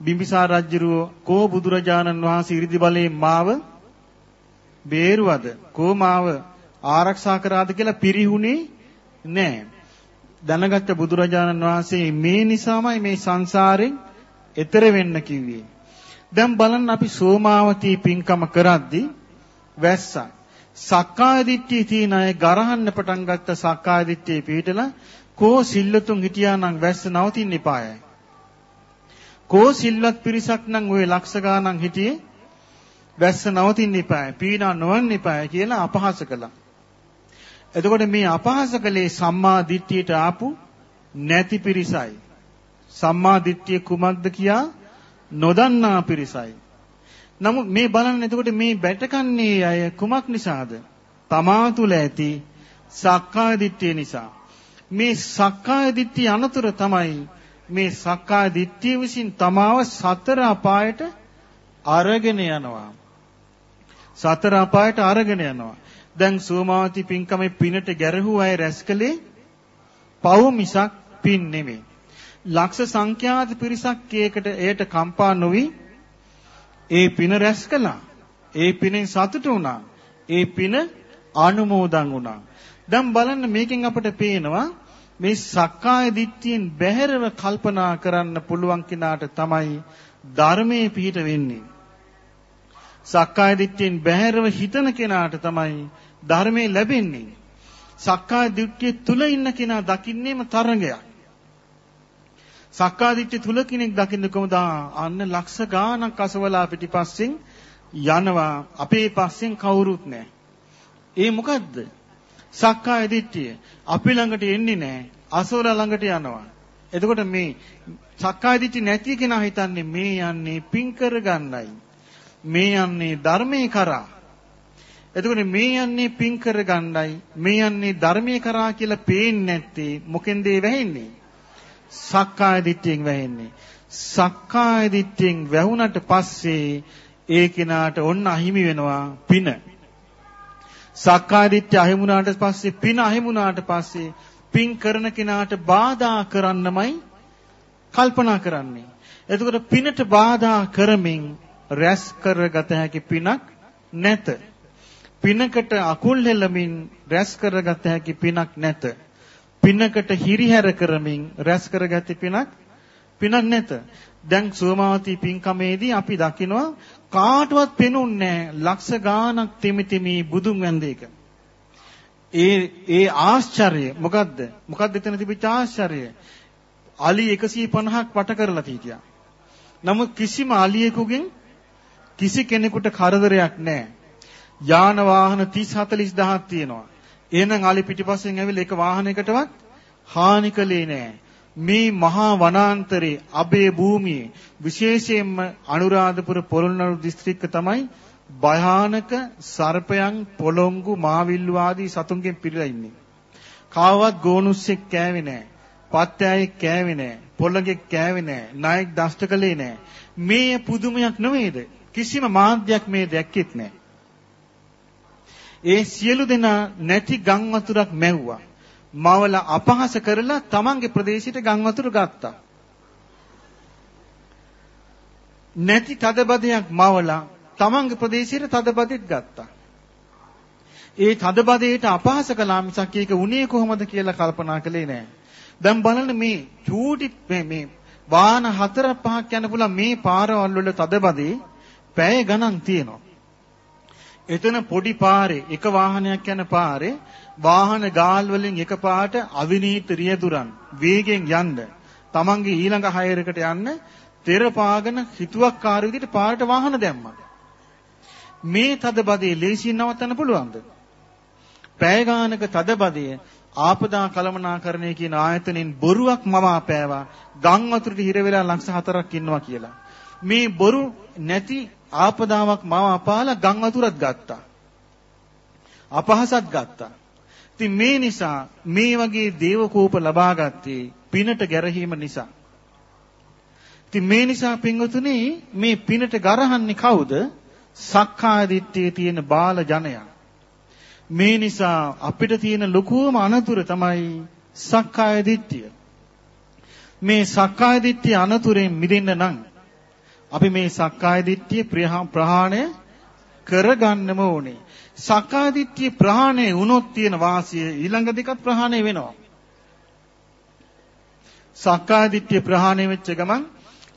බිම්බිසාර රජුරුව කෝ බුදුරජාණන් වහන්සේ 이르දි බලේ මාව බේරුවද කෝ මාව ආරක්ෂා කරාද කියලා පිරිහුනේ නැහැ. දැනගත්ත බුදුරජාණන් වහන්සේ මේ නිසාමයි මේ සංසාරෙන් එතර වෙන්න කිව්වේ. දැන් බලන්න අපි සෝමාවතී පින්කම කරද්දී වැස්සා. සක්කාය දිට්ඨිය තියන අය ගරහන්න පටන් ගත්ත සක්කාය දිට්ඨිය පිටලා කෝ සිල්ලතුන් හිටියා නම් වැස්ස නවතින්න එපායයි. කෝ සිල්වත් පිරිසක් නම් ওই ලක්ෂ ගාණන් හිටියේ වැස්ස නවතින්න එපායි පීඩා නොවන්න එපායි කියලා අපහාස කළා. එතකොට මේ අපහාස කළේ සම්මා දිට්ඨියට ආපු නැති පිරිසයි. සම්මා දිට්ඨිය කුමක්ද කියා නොදන්නා පිරිසයි. නමුත් මේ බලන්න එතකොට මේ බැටකන්නේ අය කුමක් නිසාද? තමා තුල ඇති සක්කාය දිට්ඨිය නිසා. මේ සක්කාය දිට්ඨිය අනතුර තමයි මේ සක්කාය දිට්ඨිය විසින් තමාව සතර අපායට අරගෙන යනවා. සතර අපායට අරගෙන යනවා. දැන් සෝමාවති පින්කමේ පිනට ගැරහුව අය රැස්කලේ පව් මිසක් පින් නෙමෙයි. ලක්ෂ සංඛ්‍යාත පිරිසක් ඒකට එයට කම්පා නොවි ඒ පින රැස් කළා. ඒ පිනෙන් සතුටු වුණා. ඒ පින අනුමෝදන් වුණා. දැන් බලන්න මේකෙන් අපිට පේනවා මේ සක්කාය දිට්ඨියෙන් බැහැරව කල්පනා කරන්න පුළුවන් කෙනාට තමයි ධර්මයේ පිහිට වෙන්නේ. සක්කාය දිට්ඨියෙන් බැහැරව හිතන කෙනාට තමයි ධර්මයේ ලැබෙන්නේ. සක්කාය දිට්ඨිය තුල ඉන්න කෙනා දකින්නේම තරංගයක්. සක්කාය දිට්ඨිය තුල කෙනෙක් දකින්න කොහොමද? අන්න ලක්ෂ ගාණක් අසවලා පිටිපස්සෙන් යනවා. අපේ පස්සෙන් කවුරුත් නැහැ. ඒ මොකද්ද? සක්කාය දිට්ඨිය. අපි ළඟට එන්නේ නැහැ. අසවල ළඟට යනවා. එතකොට මේ සක්කාය දිට්ඨිය නැති කෙනා හිතන්නේ මේ යන්නේ පින් කරගන්නයි. මේ යන්නේ ධර්මයේ කරා. එතකොට මේ යන්නේ පින් කරගන්නයි. මේ යන්නේ ධර්මයේ කරා කියලා පේන්නේ නැත්තේ මොකෙන්ද ඒ වැහෙන්නේ? සක්කාය දිට්ඨියෙන් වැහෙන්නේ. සක්කාය දිට්ඨියෙන් වැහුණට පස්සේ ඒ කෙනාට ඔන්න අහිමි වෙනවා පින. සක්කාය දිට්ඨිය අහිමුණාට පස්සේ පින අහිමුණාට පස්සේ පින් කරන කෙනාට බාධා කරන්නමයි කල්පනා කරන්නේ. එතකොට පිනට බාධා කරමින් රැස් කරගත හැකි පිනක් නැත. පිනකට අකුල් හෙලමින් රැස් කරගත හැකි පිනක් නැත. පිනකට හිරිහැර කරමින් රැස් කරගත පිනක් පිනක් නැත. දැන් සෝමාවති පින්කමේදී අපි දකිනවා කාටවත් පෙනුන්නේ ලක්ෂ ගාණක් තෙමි තෙමි බුදුන් වැන්දේක. ඒ ඒ ආශ්චර්යය මොකද්ද? මොකද්ද එතන තිබිච්ච ආශ්චර්යය? අලි 150ක් වට කරලා හිටියා. නමුත් කිසිම අලියෙකුගෙන් කිසි කෙනෙකුට කරදරයක් නැහැ. යාන වාහන 30 40000ක් තියෙනවා. එහෙනම් අලි පිටිපස්සෙන් ඇවිල්ලා එක වාහනයකටවත් හානි කළේ නැහැ. මේ මහා වනාන්තරේ අබේ භූමියේ විශේෂයෙන්ම අනුරාධපුර පොළොන්නරු දිස්ත්‍රික්ක තමයි භයානක සර්පයන් පොළොංගු මාවිල්ලු ආදී සතුන්ගෙන් පිරීලා ඉන්නේ. කාවත් ගෝනුස්සෙක් කෑවේ නැහැ. පත්‍යයෙක් කෑවේ නැහැ. පොළඟෙක් කෑවේ නැහැ. නායක දෂ්ට කළේ නැහැ. මේ පුදුමයක් නෙවෙයිද? කිසිම මාධ්‍යයක් මේ දැක්කෙත් නැහැ. ඒ සියලු දෙනා නැති ගම් වතුරක් මැව්වා. මවල අපහාස කරලා තමන්ගේ ප්‍රදේශයට ගම් වතුර ගත්තා. නැති තදබදයක් මවලා තමන්ගේ ප්‍රදේශයට තදබදෙත් ගත්තා. ඒ තදබදයට අපහාස කළා මිසක් ඒක උනේ කොහොමද කියලා කල්පනා කළේ නෑ. දැන් බලන්න මේ චූටි මේ මේ වාහන හතර පහක් යන පුළුවන් මේ පාරවල් වල තදබදේ පැය ගණන් තියෙනවා. එතන පොඩි පාරේ එක වාහනයක් යන පාරේ වාහන ගාල් වලින් එකපාරට අවිනීත රියදුරන් වේගෙන් යන්න තමන්ගේ ඊළඟ හයරකට යන්න තෙරපාගෙන හිතුවක්කාර විදිහට පාරට වාහන දැම්මා. මේ තදබදේ ලේසියෙන් නවත්තන්න පුළුවන්ද? පැය ගානක තදබදය ආපදා කළමනාකරණය කියන ආයතනෙන් බොරුවක් මම අපෑවා ගම් වතුරට හිර වෙලා ලක්ෂ 4ක් ඉන්නවා කියලා. මේ බොරු නැති ආපදාවක් මම අපාලා ගම් වතුරත් ගත්තා. අපහසත් ගත්තා. ඉතින් මේ නිසා මේ වගේ දේවකෝප ලබා ගත්තේ පිනට ගැරහීම නිසා. ඉතින් මේ නිසා පින්වතුනි මේ පිනට ගරහන්නේ කවුද? සක්කාය දිට්ඨියේ තියෙන බාල ජනයා. මේ නිසා අපිට තියෙන ලොකුම අනතුර තමයි සක්කාය දිට්ඨිය. මේ සක්කාය දිට්ඨිය අනතුරෙන් මිදෙන්න නම් අපි මේ සක්කාය දිට්ඨිය ප්‍රහාණය කරගන්නම ඕනේ. සක්කාය දිට්ඨිය ප්‍රහාණය වුණොත් තියෙන වාසිය ඊළඟ දෙකත් ප්‍රහාණය වෙනවා. සක්කාය දිට්ඨිය ප්‍රහාණය වෙච්ච ගමන්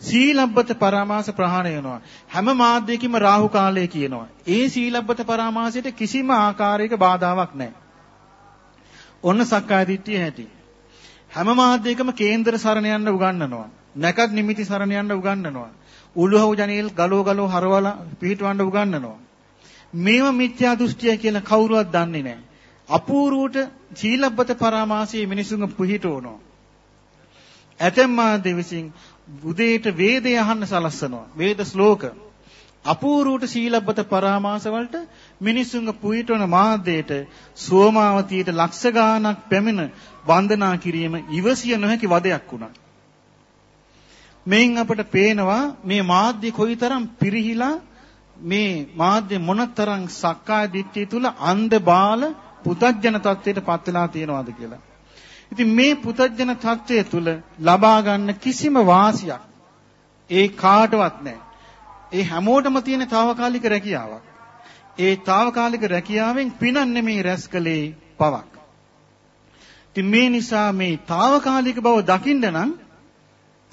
සීලබ්බත පරාමාස ප්‍රහාණය වෙනවා. හැම මාධ්‍යකින්ම රාහු කාලය කියනවා. ඒ සීලබ්බත පරාමාසයට කිසිම ආකාරයක බාධාවක් නැහැ. ඔන්න සක්කාය දිට්ඨිය ඇති. හැම මාධ්‍යයකම කේන්දර සරණ යන්න උගන්වනවා. නැකත් නිමිති සරණ යන්න උගන්වනවා. උළුහව ජනේල් ගලෝ ගලෝ හරවලා පිටවන්න උගන්වනවා. මේව මිත්‍යා දෘෂ්ටිය කියලා කවුරුවත් දන්නේ නැහැ. අපූර්වට සීලබ්බත පරාමාසයේ මිනිසුන්ව පිහිටවනවා. ඇතැම් මාධ්‍ය විසින් උදේට වේදය අහන්න සලස්සනවා. වේද ශ්ලෝක. අපූර්වට සීලබ්බත පරාමාස වලට මිනිසුන්ගේ පුහිටවන මාද්දේට සෝමාවතියට ලක්ෂ ගාණක් පැමිණ වන්දනා කිරීම ඉවසිය නොහැකි වදයක් වුණා. මේන් අපට පේනවා මේ මාධ්‍ය කොයිතරම් පිරිහිලා මේ මාධ්‍ය මොනතරම් සක්කාය දිට්ඨිය තුල අන්ධ බාල පුතජන තත්වයට පත් වෙලා තියෙනවාද කියලා. ඉතින් මේ පුතජන තත්වය තුල ලබා ගන්න කිසිම වාසියක් ඒ කාටවත් නැහැ. ඒ හැමෝටම තියෙන తాවකාලික රැකියාවක්. ඒ తాවකාලික රැකියාවෙන් පිනක් නෙමේ රැස්කලේ පවක්. ඉතින් මේ නිසා මේ తాවකාලික බව දකින්න නම්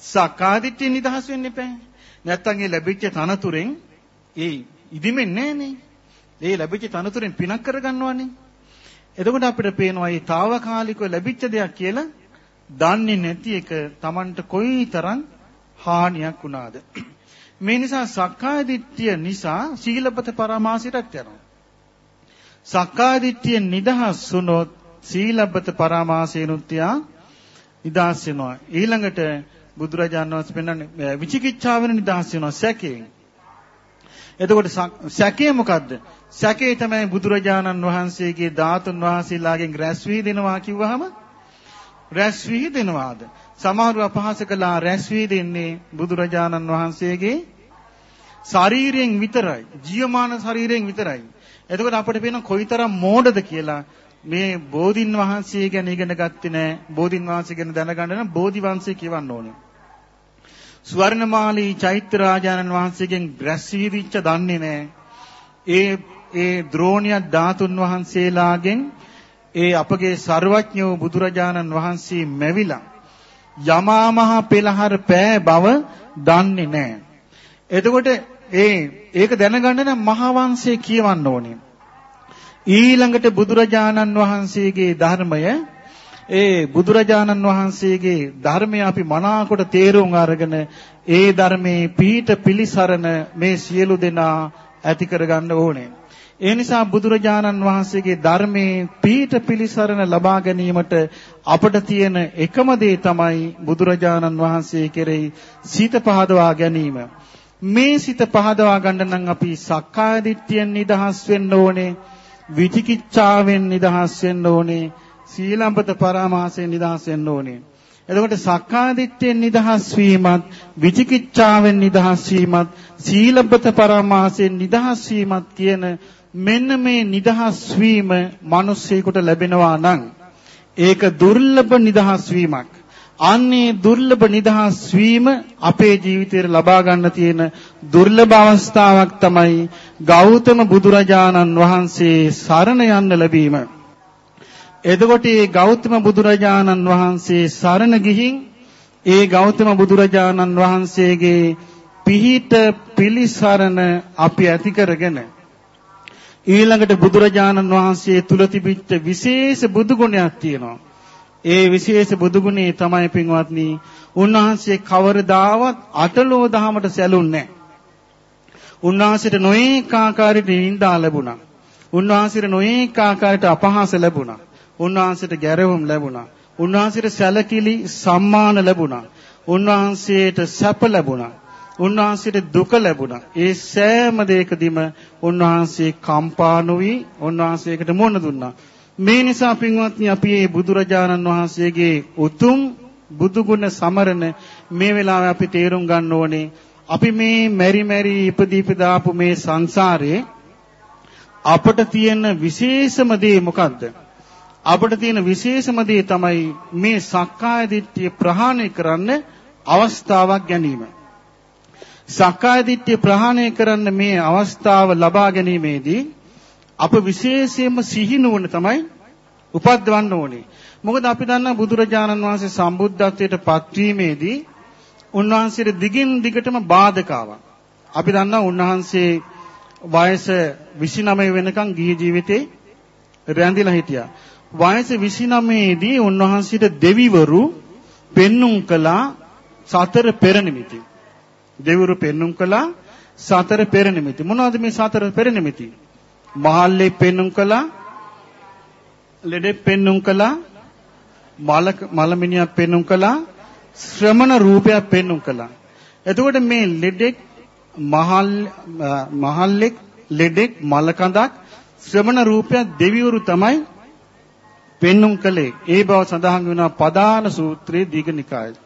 සක්කාදිට්ඨිය නිදහස් වෙන්න එපා. නැත්තම් ඒ ලැබිච්ච තනතුරෙන් ඒ ඉදිමෙන්නේ නැහනේ. ඒ ලැබිච්ච තනතුරෙන් පිනක් කරගන්නවනේ. එතකොට අපිට පේනවා මේ తాවකාලිකව ලැබිච්ච දෙයක් කියලා දන්නේ නැති එක Tamanට කොයිතරම් හානියක් වුණාද මේ නිසා සක්කාය දිට්ඨිය නිසා සීලපත පරමාසයටත් යනවා සක්කාය දිට්ඨිය නිදහස් වුණොත් සීලපත පරමාසයනුත් යා නිදහස් වෙනවා ඊළඟට බුදුරජාණන් වහන්සේ පෙන්වන්නේ විචිකිච්ඡාවෙන් නිදහස් වෙනවා සැකයෙන් එතකොට සැකය මොකද්ද සැකේ තමයි බුදුරජාණන් වහන්සේගේ ධාතුන් වහන්සේලාගෙන් රැස් වී දෙනවා කිව්වහම රැස් වී දෙනවාද? සමහරව අපහාස කළා රැස් වී දෙන්නේ බුදුරජාණන් වහන්සේගේ ශරීරයෙන් විතරයි. ජීවමාන ශරීරයෙන් විතරයි. එතකොට අපිට පේන කොයිතරම් මෝඩද කියලා මේ බෝධින් වහන්සේ ගැන ඉගෙන ගත්තේ නැහැ. බෝධින් වහන්සේ ගැන දැනගන්න නම් බෝධි වංශය කියවන්න ඕනේ. ස්වර්ණමාලී චෛත්‍ය රාජානන් වහන්සේගෙන් රැස් වී දිච්ච දන්නේ නැහැ. ඒ ඒ ද්‍රෝණිය ධාතුන් වහන්සේලාගෙන් ඒ අපගේ ਸਰවඥ වූ බුදුරජාණන් වහන්සේ මැවිලා යමා මහ පෙළහර පෑ බව දන්නේ නැහැ. එතකොට ඒ ඒක දැනගන්න නම් මහාවංශය කියවන්න ඕනේ. ඊළඟට බුදුරජාණන් වහන්සේගේ ධර්මය ඒ බුදුරජාණන් වහන්සේගේ ධර්මය අපි මනාකොට තේරුම් අරගෙන ඒ ධර්මයේ පීඨ පිලිසරණ මේ සියලු දෙනා ඇති කරගන්න ඕනේ. ඒ නිසා බුදුරජාණන් වහන්සේගේ ධර්මයේ පීඨ පිලිසරණ ලබා ගැනීමට අපට තියෙන එකම දේ තමයි බුදුරජාණන් වහන්සේ කෙරෙහි සිත පහදවා ගැනීම. මේ සිත පහදවා ගන්න නම් අපි සක්කාය දිට්ඨියෙන් නිදහස් වෙන්න ඕනේ. විචිකිච්ඡාවෙන් නිදහස් වෙන්න ඕනේ. සීලම්පත පරාමාසයෙන් නිදහස් වෙන්න ඕනේ. එතකොට සක්කාය දිට්ඨියෙන් නිදහස් වීමත් විචිකිච්ඡාවෙන් නිදහස් වීමත් සීලබ්බත පරමාසයෙන් නිදහස් වීමත් කියන මෙන්න මේ නිදහස් වීම මිනිස්සෙකුට ලැබෙනවා නම් ඒක දුර්ලභ නිදහස් වීමක්. අන්නේ දුර්ලභ නිදහස් වීම අපේ ජීවිතේට ලබා ගන්න තියෙන දුර්ලභ අවස්ථාවක් තමයි ගෞතම බුදුරජාණන් වහන්සේ සරණ යන්න ලැබීම. එතකොට මේ ගෞතම බුදුරජාණන් වහන්සේ සරණ ගිහින් ඒ ගෞතම බුදුරජාණන් වහන්සේගේ පිහිට පිලිසරණ අපි ඇති කරගෙන ඊළඟට බුදුරජාණන් වහන්සේ තුල තිබිච්ච විශේෂ බුදු ගුණයක් තියෙනවා. ඒ විශේෂ බුදු ගුණේ තමයි පින්වත්නි උන්වහන්සේ කවරදාවත් අටලෝ දහමට සැලුන්නේ නැහැ. උන්වහන්සේට නොඒක ආකාරයට නිඳා ලැබුණා. උන්වහන්සේට නොඒක ආකාරයට අපහාස ලැබුණා. උන්වහන්සේට ගැරවුම් ලැබුණා. උන්වහන්සේට සැලකිලි සම්මාන ලැබුණා. උන්වහන්සේට සැප ලැබුණා. උන්වහන්සේට දුක ලැබුණා. ඒ සෑම දෙයකදීම උන්වහන්සේ කම්පා නොවි උන්වහන්සේකට මොන දුන්නා. මේ නිසා පින්වත්නි අපි මේ බුදුරජාණන් වහන්සේගේ උතුම් බුදු ගුණ සමරන මේ වෙලාවේ අපි තේරුම් ගන්න ඕනේ අපි මේ මෙරි මෙරි ඉපදී ඉපදාපු මේ සංසාරේ අපට තියෙන විශේෂම දේ මොකද්ද? අපට තියෙන විශේෂම දේ තමයි මේ සක්කාය දිට්ඨිය ප්‍රහාණය කරන්න අවස්ථාවක් ගැනීම. සක්කාය දිට්ඨිය ප්‍රහාණය කරන්න මේ අවස්ථාව ලබා ගැනීමේදී අප විශේෂයෙන්ම සිහිනුවන තමයි උපද්දවන්න ඕනේ. මොකද අපි දන්නා බුදුරජාණන් වහන්සේ සම්බුද්ධත්වයට පත්වීමේදී උන්වහන්සේට දිගින් දිගටම බාධකාවක්. අපි දන්නා උන්වහන්සේ වයස 29 වෙනකන් ගිහි ජීවිතේ රැඳිලා හිටියා. වයස 29 දී උන්වහන්සේට දෙවිවරු පෙන්눔 කළා සතර පෙර නිමිති. දෙවිවරු පෙන්눔 කළා සතර පෙර නිමිති. මොනවද මේ සතර පෙර නිමිති? මහල්ලේ පෙන්눔 කළා ලෙඩේ පෙන්눔 කළා මල මලමිනියක් පෙන්눔 කළා ශ්‍රමණ රූපයක් පෙන්눔 කළා. එතකොට මේ ලෙඩෙක් මහල් මහල්ලෙක් ලෙඩෙක් මලකඳක් ශ්‍රමණ රූපයක් දෙවිවරු තමයි පෙන්눔 කළේ. ඒ බව සඳහන් වෙනවා පදාන සූත්‍රයේ දීඝනිකායේ.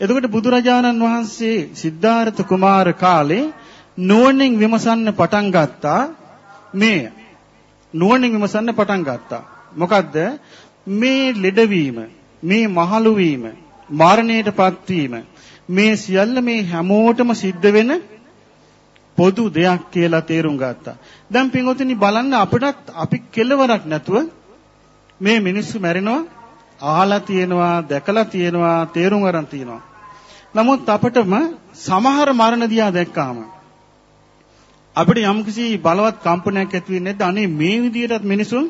එතකොට බුදුරජාණන් වහන්සේ සිද්ධාර්ථ කුමාර කාලේ නුවණින් විමසන්න පටන් ගත්තා මේ නුවණින් විමසන්න පටන් ගත්තා. මොකද්ද? මේ ලෙඩවීම, මේ මහලු වීම, මරණයටපත් වීම මේ සියල්ල මේ හැමෝටම සිද්ධ වෙන පොදු දෙයක් කියලා තේරුම් ගත්තා. දැන් පින්වතුනි බලන්න අපිටත් අපි කෙලවරක් නැතුව මේ මිනිස්සු මැරෙනවා අහලා තියෙනවා දැකලා තියෙනවා තේරුම් අරන් තියෙනවා. නමුත් අපිටම සමහර මරණ දිහා දැක්කාම අපිට යම්කිසි බලවත් කම්පනයක් ඇති වෙන්නේ නැද්ද? අනේ මේ විදිහටත් මිනිසුන්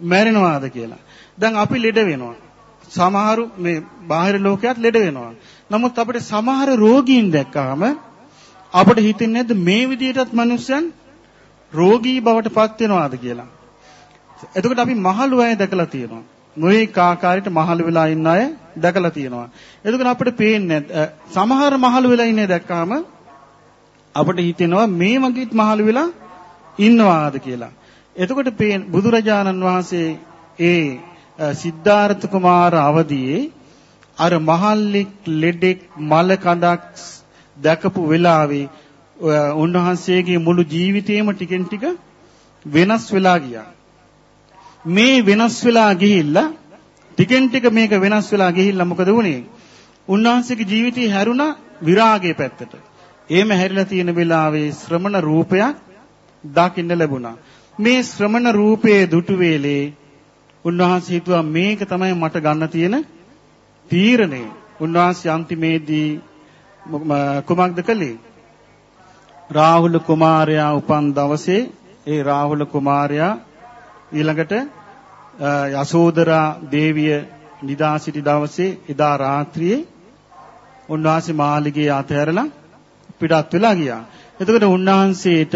මැරෙනවාද කියලා. දැන් අපි ලෙඩ වෙනවා. සමහරු මේ බාහිර ලෝකයක් ලෙඩ වෙනවා. නමුත් අපිට සමහර රෝගීන් දැක්කාම අපිට හිතෙන්නේ නැද්ද මේ විදිහටත් මිනිස්සුන් රෝගී බවට පත් වෙනවාද කියලා. එතකොට අපි මහලු අය දැකලා තියෙනවා. නොඑක ආකාරයට මහලු වෙලා ඉන්න අය දැකලා තියෙනවා. එතකොට අපිට පේන්නේ සමහර මහලු වෙලා ඉන්නේ දැක්කාම අපිට හිතෙනවා මේ වගේත් මහලු වෙලා ඉන්නවාද කියලා. එතකොට බුදුරජාණන් වහන්සේ ඒ සිද්ධාර්ථ කුමාර අවදියේ අර මහල්ලෙක් ලෙඩෙක් මල කඳක් දැකපු වෙලාවේ උන්වහන්සේගේ මුළු ජීවිතේම ටිකෙන් ටික වෙනස් වෙලා ගියා. මේ වෙනස් වෙලා ගිහිල්ලා ටිකෙන් ටික මේක වෙනස් වෙලා ගිහිල්ලා මොකද වුනේ? උන්වහන්සේගේ ජීවිතය හැරුණා විරාගයේ පැත්තට. එහෙම හැරිලා තියෙන වෙලාවේ ශ්‍රමණ රූපයක් දකින්න ලැබුණා. මේ ශ්‍රමණ රූපයේ දුටු වේලේ උන්වහන්සේ හිතුවා මේක තමයි මට ගන්න තියෙන තීරණය. උන්වහන්සේ අන්තිමේදී කුමක්ද කළේ? රාහුල කුමාරයා උපන් දවසේ ඒ රාහුල කුමාරයා ඊළඟට යසෝදරා දේවිය නිදා සිටි දවසේ එදා රාත්‍රියේ උන්වහන්සේ මාළිගයේ අතහැරලා පිටත් වෙලා ගියා. එතකොට උන්වහන්සේට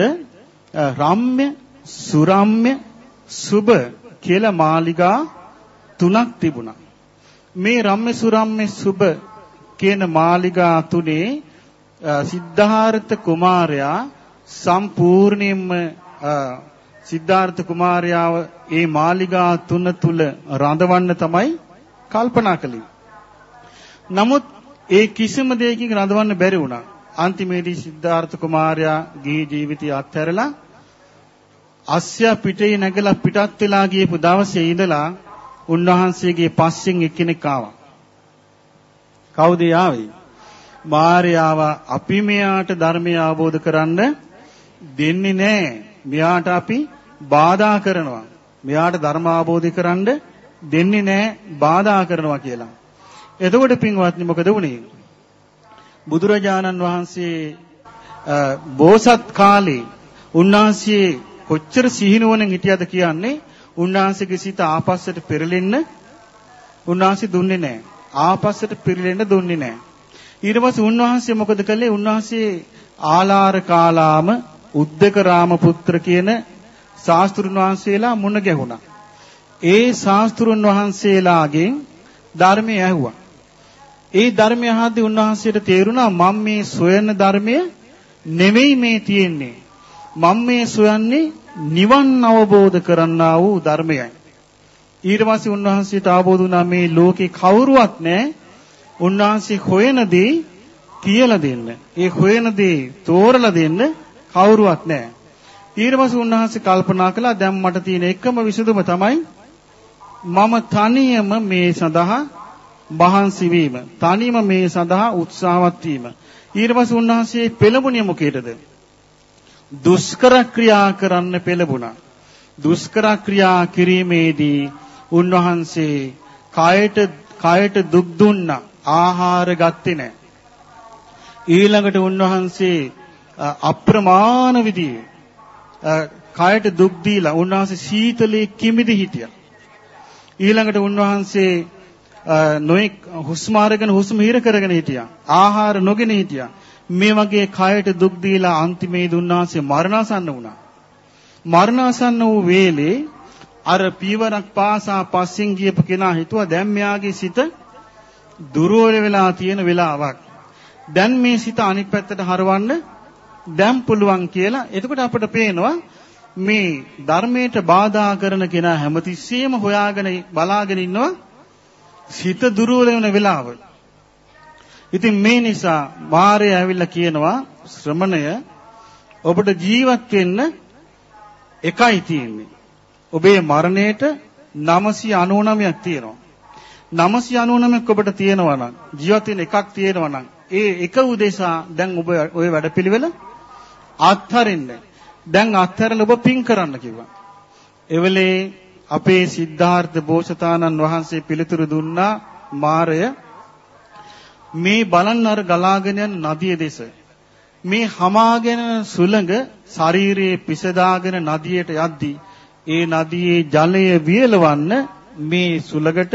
රම්ම්‍ය සුරම්‍ය සුබ කියලා මාලිගා තුනක් තිබුණා. මේ රම්මේ සුරම්මේ සුබ කියන මාලිගා තුනේ සිද්ධාර්ථ කුමාරයා සම්පූර්ණයෙන්ම සිද්ධාර්ථ කුමාරයාව ඒ මාලිගා තුන තුල රඳවන්න තමයි කල්පනා කළේ. නමුත් ඒ කිසිම දෙයකින් රඳවන්න බැරි වුණා. අන්තිමේදී සිද්ධාර්ථ කුමාරයා ගිහි ජීවිතය අත්හැරලා අස්ය පිටේ නැගලා පිටත් වෙලා ගියපු දවසේ ඉඳලා උන්වහන්සේගේ පස්සෙන් එක්කෙනෙක් ආවා. කවුද ආවේ? මාර්යාව අපි මෙයාට ධර්මය අවබෝධ කරන්න දෙන්නේ නැහැ. මෙයාට අපි බාධා කරනවා. මෙයාට ධර්ම අවබෝධ කරන්න දෙන්නේ නැහැ බාධා කරනවා කියලා. එතකොට පින්වත්නි මොකද වුනේ? බුදුරජාණන් වහන්සේ බෝසත් කාලේ උන්වහන්සේ කොච්චර සිහිනුවණින් හිටියද කියන්නේ උන්වහන්සේගේ සිත ආපස්සට පෙරලෙන්න උන්වහන්සේ දුන්නේ නැහැ. ආපස්සට පෙරලෙන්න දුන්නේ නැහැ. ඊට පස්සේ උන්වහන්සේ මොකද කළේ? උන්වහන්සේ ආලාර කාලාම උද්දක රාම පුත්‍ර කියන ශාස්ත්‍රුන් වහන්සේලා මුණ ගැහුණා. ඒ ශාස්ත්‍රුන් වහන්සේලාගෙන් ධර්මය ඇහුවා. ඒ ධර්මය අහද්දී උන්වහන්සේට තේරුණා මම මේ සොයන ධර්මය නෙමෙයි මේ තියෙන්නේ. මම මේ සොයන්නේ නිවන් අවබෝධ කරන්නා වූ ධර්මයයි. ඊට පස්සේ උන්වහන්සේට අවබෝධ වුණා මේ ලෝකේ කවුරුවත් නැහැ. උන්වහන්සේ හොයන දේ කියලා දෙන්න. ඒ හොයන දේ තෝරලා දෙන්න කවුරුවත් නැහැ. ඊට පස්සේ උන්වහන්සේ කල්පනා කළා දැන් මට තියෙන එකම විසඳුම තමයි මම තනියම මේ සඳහා මහන්සි වීම. තනියම මේ සඳහා උත්සාහවත් වීම. ඊට පස්සේ උන්වහන්සේ පෙළඹුණේ මොකේද? දුෂ්කර ක්‍රියා කරන්න පෙළඹුණා. දුෂ්කර ක්‍රියා කිරීමේදී උන්වහන්සේ කායට කායට දුක් දුන්නා. ආහාර ගත්තේ නැහැ. ඊළඟට උන්වහන්සේ අප්‍රමාණ විදිහේ කායට දුක් දීලා උන්වහන්සේ සීතලේ කිමිදි හිටියා. ඊළඟට උන්වහන්සේ නොඑක් හුස්ම අරගෙන හුස්ම හිර කරගෙන හිටියා. ආහාර නොගෙන හිටියා. මේ වගේ කයට දුක් දීලා අන්තිමේ දුන්නාසේ මරණාසන්න වුණා. මරණාසන්න වූ වේලේ අර පීවරක් පාසා පස්සෙන් ගියපු කෙනා හිතුවා දැන් මෙයාගේ සිත දුර්වල වෙලා තියෙන වෙලාවක්. දැන් මේ සිත අනිත් පැත්තට හරවන්න දැන් පුළුවන් කියලා. එතකොට අපිට පේනවා මේ ධර්මයට බාධා කරන කෙනා හැමතිස්සෙම හොයාගෙන බලාගෙන ඉන්නවා සිත දුර්වල වෙන වෙලාව. ඉතින් මේ නිසා මාරය ඇවිල්ලා කියනවා ශ්‍රමණය ඔබට ජීවත් වෙන්න එකයි තියෙන්නේ. ඔබේ මරණයට 999ක් තියෙනවා. 999ක් ඔබට තියෙනවා නම් ජීවත් වෙන එකක් තියෙනවා නම් ඒ එක උදෙසා දැන් ඔබ ওই වැඩපිළිවෙල අත්හරින්න. දැන් අත්හැරලා ඔබ පින් කරන්න කිව්වා. එවලේ අපේ සිද්ධාර්ථ බෝසතාණන් වහන්සේ පිළිතුරු දුන්නා මාරය මේ බලන්න අර ගලාගෙන යන නදිය දෙස මේ හමාගෙන සුළඟ ශරීරයේ පිසදාගෙන නදියට යද්දී ඒ නදියේ ජලය වියලවන්න මේ සුළඟට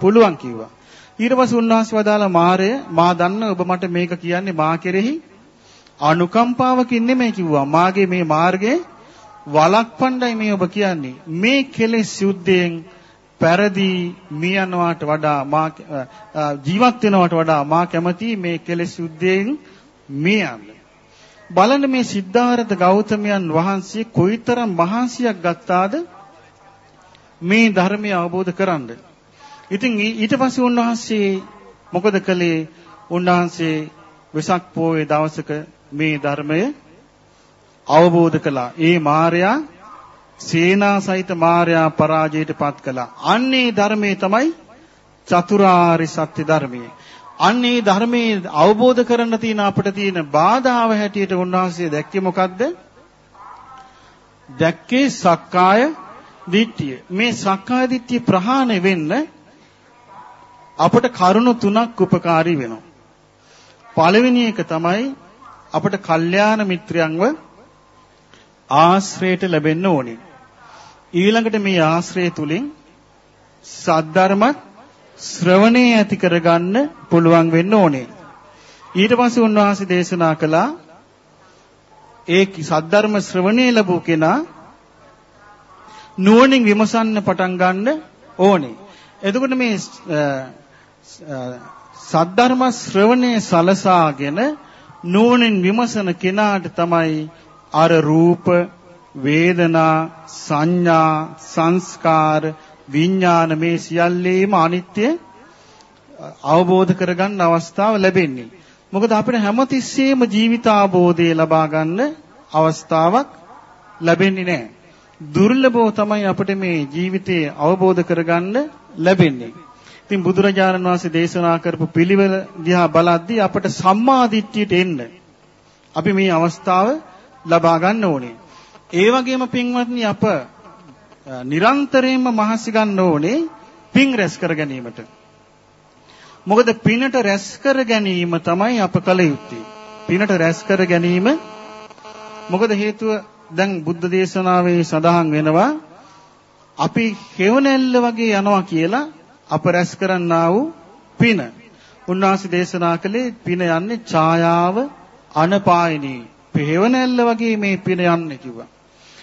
පුළුවන් කිව්වා. ඊට පස්සේ උන්වහන්සේ වදාලා මාරය මා දන්න ඔබ මට මේක කියන්නේ මා කෙරෙහි අනුකම්පාවකින් නෙමෙයි කිව්වා. මාගේ මේ මාර්ගයේ වලක්වන්නයි මේ ඔබ කියන්නේ. මේ කෙලෙස් යුද්ධයෙන් පෙරදී මිය යනවාට වඩා මා ජීවත් වෙනවට වඩා මා කැමති මේ කෙලෙස් යුද්ධයෙන් මිය යන්න. බලන්න මේ සිද්ධාර්ථ ගෞතමයන් වහන්සේ කොයිතරම් මහන්සියක් ගත්තාද මේ ධර්මය අවබෝධ කරගන්න. ඉතින් ඊට පස්සේ උන්වහන්සේ මොකද කළේ? උන්වහන්සේ වෙසක් පොයේ දවසක මේ ධර්මය අවබෝධ කළා. ඒ මාර්යා සේනා සහිත මාර්යා පරාජයට පත් කළා. අන්නේ ධර්මයේ තමයි චතුරාරි සත්‍ය ධර්මයේ. අන්නේ ධර්මයේ අවබෝධ කරන්න තියෙන අපිට තියෙන බාධාව හැටියට උන්වහන්සේ දැක්කේ මොකද්ද? දැක්කේ සක්කාය දිට්ඨිය. මේ සක්කාය දිට්ඨිය ප්‍රහාණය වෙන්න අපට කරුණු තුනක් උපකාරී වෙනවා. පළවෙනි එක තමයි අපට කල්යාණ මිත්‍රයන්ව ආශ්‍රයයට ලැබෙන්න ඕනේ. ඊළඟට මේ ආශ්‍රය තුලින් සද්ධර්මත් ශ්‍රවණේ ඇති කරගන්න පුළුවන් වෙන්න ඕනේ. ඊට පස්සේ උන්වහන්සේ දේශනා කළා ඒ සද්ධර්ම ශ්‍රවණේ ලැබු කෙනා නුවණින් විමසන්න පටන් ගන්න ඕනේ. එතකොට මේ සද්ධර්ම ශ්‍රවණයේ සලසාගෙන නුවණින් විමසන කෙනාට තමයි අර රූප වේදනා සංඥා සංස්කාර විඥාන මේ සියල්ලේම අනිත්‍ය අවබෝධ කරගන්න අවස්ථාව ලැබෙන්නේ. මොකද අපිට හැමතිස්සෙම ජීවිත අවබෝධය ලබා ගන්න අවස්ථාවක් ලැබෙන්නේ නැහැ. දුර්ලභව තමයි අපිට මේ ජීවිතේ අවබෝධ කරගන්න ලැබෙන්නේ. ඉතින් බුදුරජාණන් වහන්සේ දේශනා කරපු පිළිවෙල දිහා බලද්දී අපට සම්මා දිට්ඨියට එන්න අපි මේ අවස්ථාව ලබා ගන්න ඕනේ. ඒ වගේම පින්වත්නි අප නිරන්තරයෙන්ම මහසි ගන්න ඕනේ පින් රැස් කර ගැනීමට. මොකද පිනට රැස් කර ගැනීම තමයි අප කල යුත්තේ. පිනට රැස් කර ගැනීම මොකද හේතුව දැන් බුද්ධ දේශනාවේ සඳහන් වෙනවා අපි හේවණැල්ල වගේ යනවා කියලා අප රැස් කරන්නා වූ පින. උන්වහන්සේ දේශනා කළේ පින යන්නේ ඡායාව අනපායිනී. හේවණැල්ල වගේ මේ පින යන්නේ කිව්වා.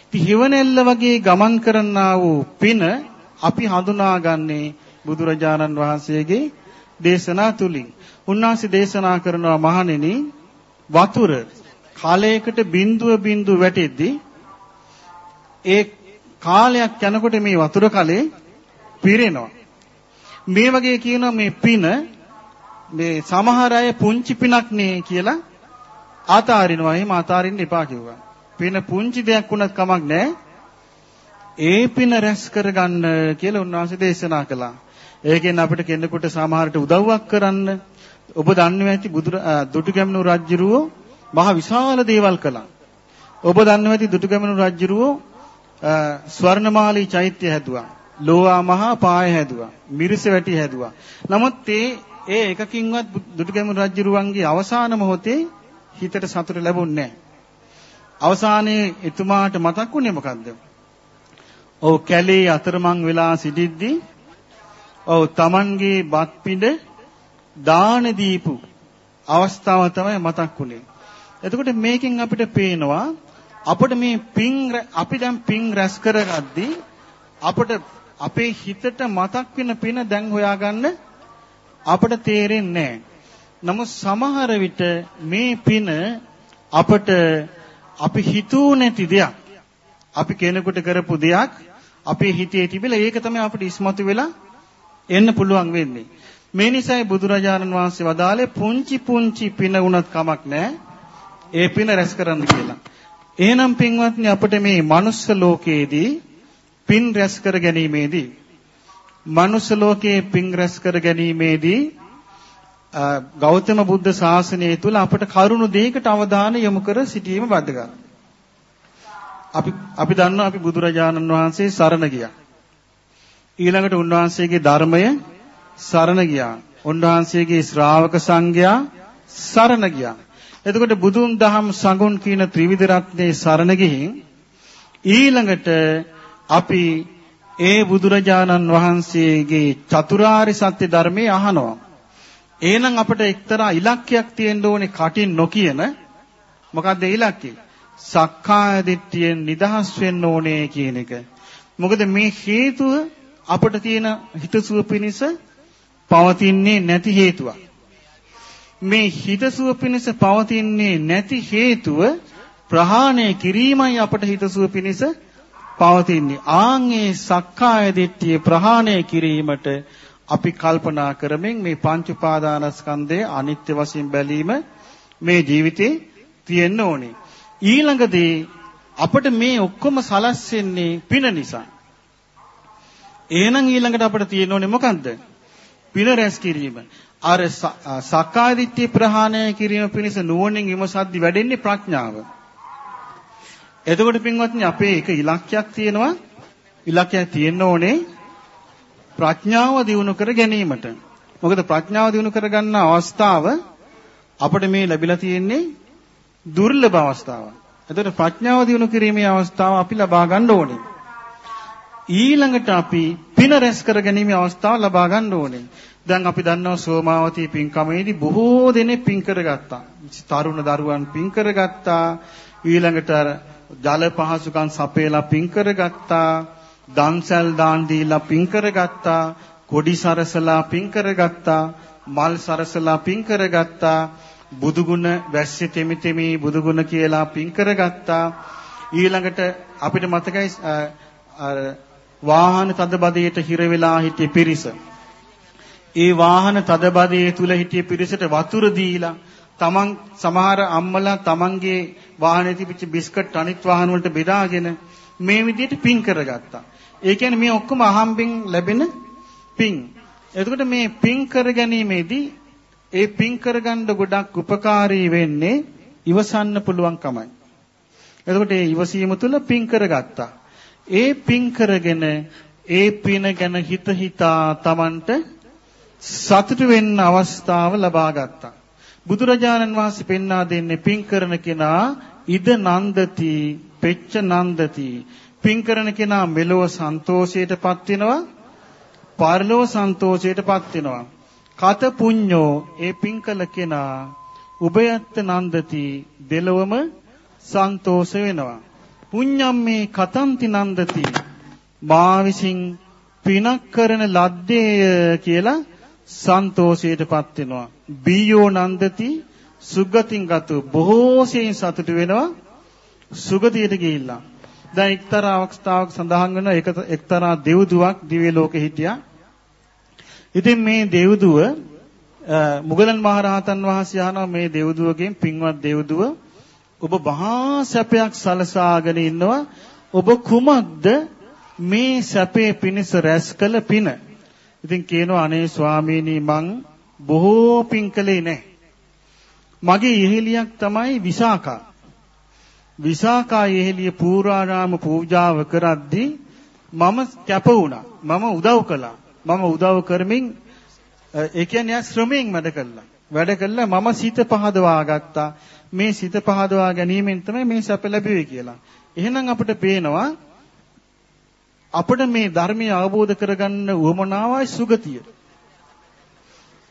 ඉතින් හේවණැල්ල වගේ ගමන් කරන්නා වූ පින අපි හඳුනාගන්නේ බුදුරජාණන් වහන්සේගේ දේශනා තුලින්. උන්වහන්සේ දේශනා කරනවා මහණෙනි වතුර කාලයකට බිඳුව බිඳුව වැටෙද්දී ඒ කාලයක් යනකොට මේ වතුර කලේ පිරෙනවා. මේ වගේ කියනවා මේ පින මේ සමහර අය පුංචි පිනක් නේ කියලා ආතාරිනවා. එහෙම ආතාරින්න එපා කිව්වා. පින පුංචි දෙයක් වුණත් කමක් නැහැ. ඒ පින රැස් කරගන්න කියලා උන්වහන්සේ දේශනා කළා. ඒකෙන් අපිට කෙනෙකුට සමහරට උදව්වක් කරන්න ඔබ දන්නේ නැති බුදු දුටුගැමුණු රජුරෝ මහ විශාල දේවල් කළා. ඔබ දන්නේ නැති දුටුගැමුණු රජුරෝ ස්වර්ණමාලී චෛත්‍ය හැදුවා. ලෝවා මහා පාය හැදුවා. මිරිස වැටි හැදුවා. නමුත් ඒ ඒ එකකින්වත් දුටුගැමුණු රජුරුවන්ගේ අවසාන මොහොතේ හිතට සතුට ලැබුණේ නැහැ. අවසානයේ එතුමාට මතක් වුණේ මොකද්ද? ඔව් කැලේ අතරමං වෙලා සිටිද්දී ඔව් Tamanගේ බත් පිඬ දාන දීපු අවස්ථාව තමයි මතක් වුනේ. එතකොට මේකෙන් අපිට පේනවා අපිට මේ පිං අපි දැන් පිං රැස් කරගද්දී අපිට අපේ හිතට මතක් වෙන පින දැන් හොයාගන්න අපිට තේරෙන්නේ නමුත් සමහර විට මේ පින අපට අපි හිතූ නැති දෙයක් අපි කෙනෙකුට කරපු දෙයක් අපේ හිතේ තිබිලා ඒක තමයි අපිට ඉස්මතු වෙලා එන්න පුළුවන් වෙන්නේ. මේ නිසායි බුදුරජාණන් වහන්සේ වදාළේ පුංචි පුංචි පින වුණත් කමක් නැහැ. ඒ පින රැස් කරන්න කියලා. එහෙනම් පින්වත්නි අපිට මේ මනුස්ස ලෝකයේදී පින් රැස් කර ගැනීමේදී මනුස්ස ලෝකයේ පින් රැස් කර ගැනීමේදී ගෞතම බුද්ධ ශාසනය තුල අපට කරුණු දෙයකට අවධානය යොමු කර සිටීම වැදගත්. අපි අපි දන්නවා අපි බුදුරජාණන් වහන්සේ සරණ ගියා. ඊළඟට උන්වහන්සේගේ ධර්මය සරණ ගියා. උන්වහන්සේගේ ශ්‍රාවක සංඝයා සරණ ගියා. එතකොට බුදුන් දහම් සඟුන් කියන ත්‍රිවිධ රත්නේ සරණ ගිහින් ඊළඟට අපි ඒ බුදුරජාණන් වහන්සේගේ චතුරාර්ය සත්‍ය ධර්මයේ අහනවා. එහෙනම් අපිට එක්තරා ඉලක්කයක් තියෙන්න ඕනේ කටින් නොකියන මොකක්ද ඉලක්කය? සක්කාය දිට්ඨියෙන් නිදහස් වෙන්න ඕනේ කියන එක. මොකද මේ හේතුව අපිට තියෙන හිතසුව පිණිස පවතින්නේ නැති හේතුවක්. මේ හිතසුව පිණිස පවතින්නේ නැති හේතුව ප්‍රහාණය කිරීමයි අපට හිතසුව පිණිස පවතින්නේ. ආන්ගේ සක්කාය දිට්ඨිය ප්‍රහාණය කිරීමට අපි කල්පනා කරමින් මේ පංච උපාදානස්කන්ධයේ අනිත්‍ය වශයෙන් බැලීම මේ ජීවිතේ තියෙන්න ඕනේ. ඊළඟදී අපිට මේ ඔක්කොම සලස්වෙන්නේ පින නිසා. එහෙනම් ඊළඟට අපිට තියෙන්න ඕනේ මොකන්ද? පින රැස් කිරීම. අර සක්කාය දිට්ඨිය ප්‍රහාණය කිරීම පිණිස නුවණින් විමසද්දි වැඩෙන්නේ ප්‍රඥාව. එතකොට පින්වත්නි අපේ එක ඉලක්කයක් තියෙනවා. ඉලක්කයක් තියෙන්න ඕනේ ප්‍රඥාව දියුණු කර ගැනීමට. මොකද ප්‍රඥාව දියුණු කරගන්න අවස්ථාව අපිට මේ ලැබිලා තියෙන්නේ දුර්ලභ අවස්ථාවක්. එතකොට ප්‍රඥාව දියුණු කිරීමේ අවස්ථාව අපි ලබා ගන්න ඕනේ. ඊළඟට අපි පින රැස් කර ගැනීමේ අවස්ථාව ලබා ගන්න ඕනේ. දැන් අපි දන්නවා සෝමාවතී පින්කමේදී බොහෝ දෙනෙක් පින් කරගත්තා. තරුණ දරුවන් පින් කරගත්තා. ඊළඟට ජල පහසුකම් සපයලා පින් කරගත්තා. දන්සල් දාන් දීලා පින් කරගත්තා. කොඩි සරසලා පින් කරගත්තා, මල් සරසලා පින් කරගත්තා, බුදුගුණ වැස්සේ තෙමි තෙමි බුදුගුණ කියලා පින් කරගත්තා. ඊළඟට අපිට මතකයි අර වාහන තදබදයට හිර වෙලා හිටිය පිරිස. ඒ වාහන තදබදයේ තුල හිටිය පිරිසට වතුර දීලා තමන් සමහර අම්මලා තමන්ගේ වාහනේ තිබිච්ච බිස්කට් අනිත් වාහන වලට බෙදාගෙන මේ විදිහට පින් කරගත්තා. ඒ කියන්නේ මේ ඔක්කොම අහම්බෙන් ලැබෙන පින්. එතකොට මේ පින් කර ගැනීමේදී ඒ පින් කරගන්න ගොඩක් උපකාරී වෙන්නේ ඉවසන්න පුළුවන්කමයි. එතකොට ඒ ඉවසීම තුළ පින් කරගත්තා. ඒ පින් කරගෙන ඒ පින ගැන හිත හිතා Tamanට සතුටු වෙන්න අවස්ථාව ලබා ගත්තා. බුදුරජාණන් වහන්සේ පෙන්වා දෙන්නේ පින් කරන කෙනා ඉද නන්දති පෙච්ච නන්දති. පින් කරන කෙනා මෙලොව සන්තෝෂයටපත් වෙනවා පරලොව සන්තෝෂයටපත් වෙනවා. කත පුඤ්ඤෝ ඒ පින් කළ කෙනා උභයත්ත නන්දති දෙලොවම සන්තෝෂ වෙනවා. පුඤ්ඤම් මේ කතන්ති නන්දති. මා විසින් පිනක් කරන ලද්දේ කියලා සන්තෝෂයටපත් වෙනවා. බීයෝ නන්දති සුගතින් ගතු බොහෝ සෙයින් සතුටු වෙනවා සුගතියට ගිහිල්ලා. දැන් එක්තරා අවස්ථාවක සඳහන් වෙන එක එක්තරා දෙව්දුවක් දිව්‍ය ලෝකෙ හිටියා. ඉතින් මේ දෙව්දුව මුගලන් මහරහතන් වහන්සේ අහනවා මේ දෙව්දුවගෙන් පින්වත් දෙව්දුව ඔබ මහා සැපයක් සලසාගෙන ඉන්නවා ඔබ කුමක්ද මේ සැපේ පිණිස රැස් කළ පින ඉතින් කියනවා අනේ ස්වාමීනි මං බොහෝ පින් කළේ නැහැ. මගේ යෙහෙලියක් තමයි විසාකා. විසාකා යෙහෙලිය පූර්වාරාම පූජාව කරද්දී මම කැප වුණා. මම උදව් කළා. මම උදව් කරමින් ඒ කියන්නේ ශ්‍රමයෙන් වැඩ කළා. වැඩ කළා මම සිත පහදවා ගත්තා. මේ සිත පහදවා ගැනීමෙන් තමයි මේ සැප ලැබුවේ කියලා. එහෙනම් අපිට පේනවා අපිට මේ ධර්මය අවබෝධ කරගන්න උවමනාවයි සුගතිය.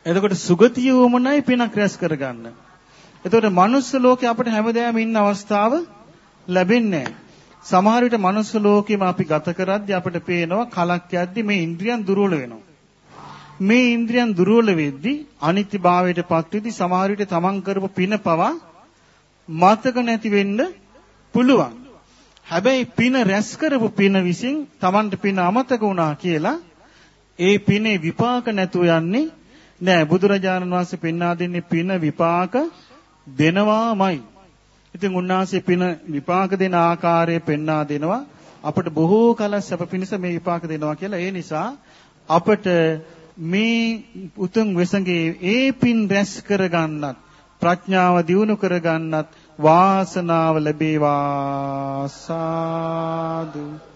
එතකොට සුගතිය උවමනයි පිනක් රැස් කරගන්න. එතකොට මනුස්ස ලෝකේ අපිට හැමදාම ඉන්න අවස්ථාව ලැබෙන්නේ සමහර විට මනුස්ස ලෝකෙම අපි ගත කරද්දී අපිට පේනවා කලක් යද්දී මේ ඉන්ද්‍රියන් දුර්වල වෙනවා. මේ ඉන්ද්‍රියන් දුර්වල වෙද්දී අනිත්‍යභාවයට පත් වෙද්දී සමහර විට තමන් කරපු පින පවා මතක නැති වෙන්න පුළුවන්. හැබැයි පින රැස් කරපු පින විසින් Tamanට පින අමතක වුණා කියලා ඒ පිනේ විපාක නැතුව යන්නේ නෑ බුදුරජාණන් වහන්සේ පෙන්වා දෙන්නේ පින විපාක දෙනවාමයි. ඉතින් උන්වහන්සේ පින විපාක දෙන ආකාරය පෙන්වා දෙනවා. අපට බොහෝ කල සැප පිණිස මේ විපාක දෙනවා කියලා. ඒ නිසා අපට මේ උතුම් වෙසඟේ ඒ පින් රැස් කරගන්නත් ප්‍රඥාව දියුණු කරගන්නත් වාසනාව ලැබේවා. සාදු.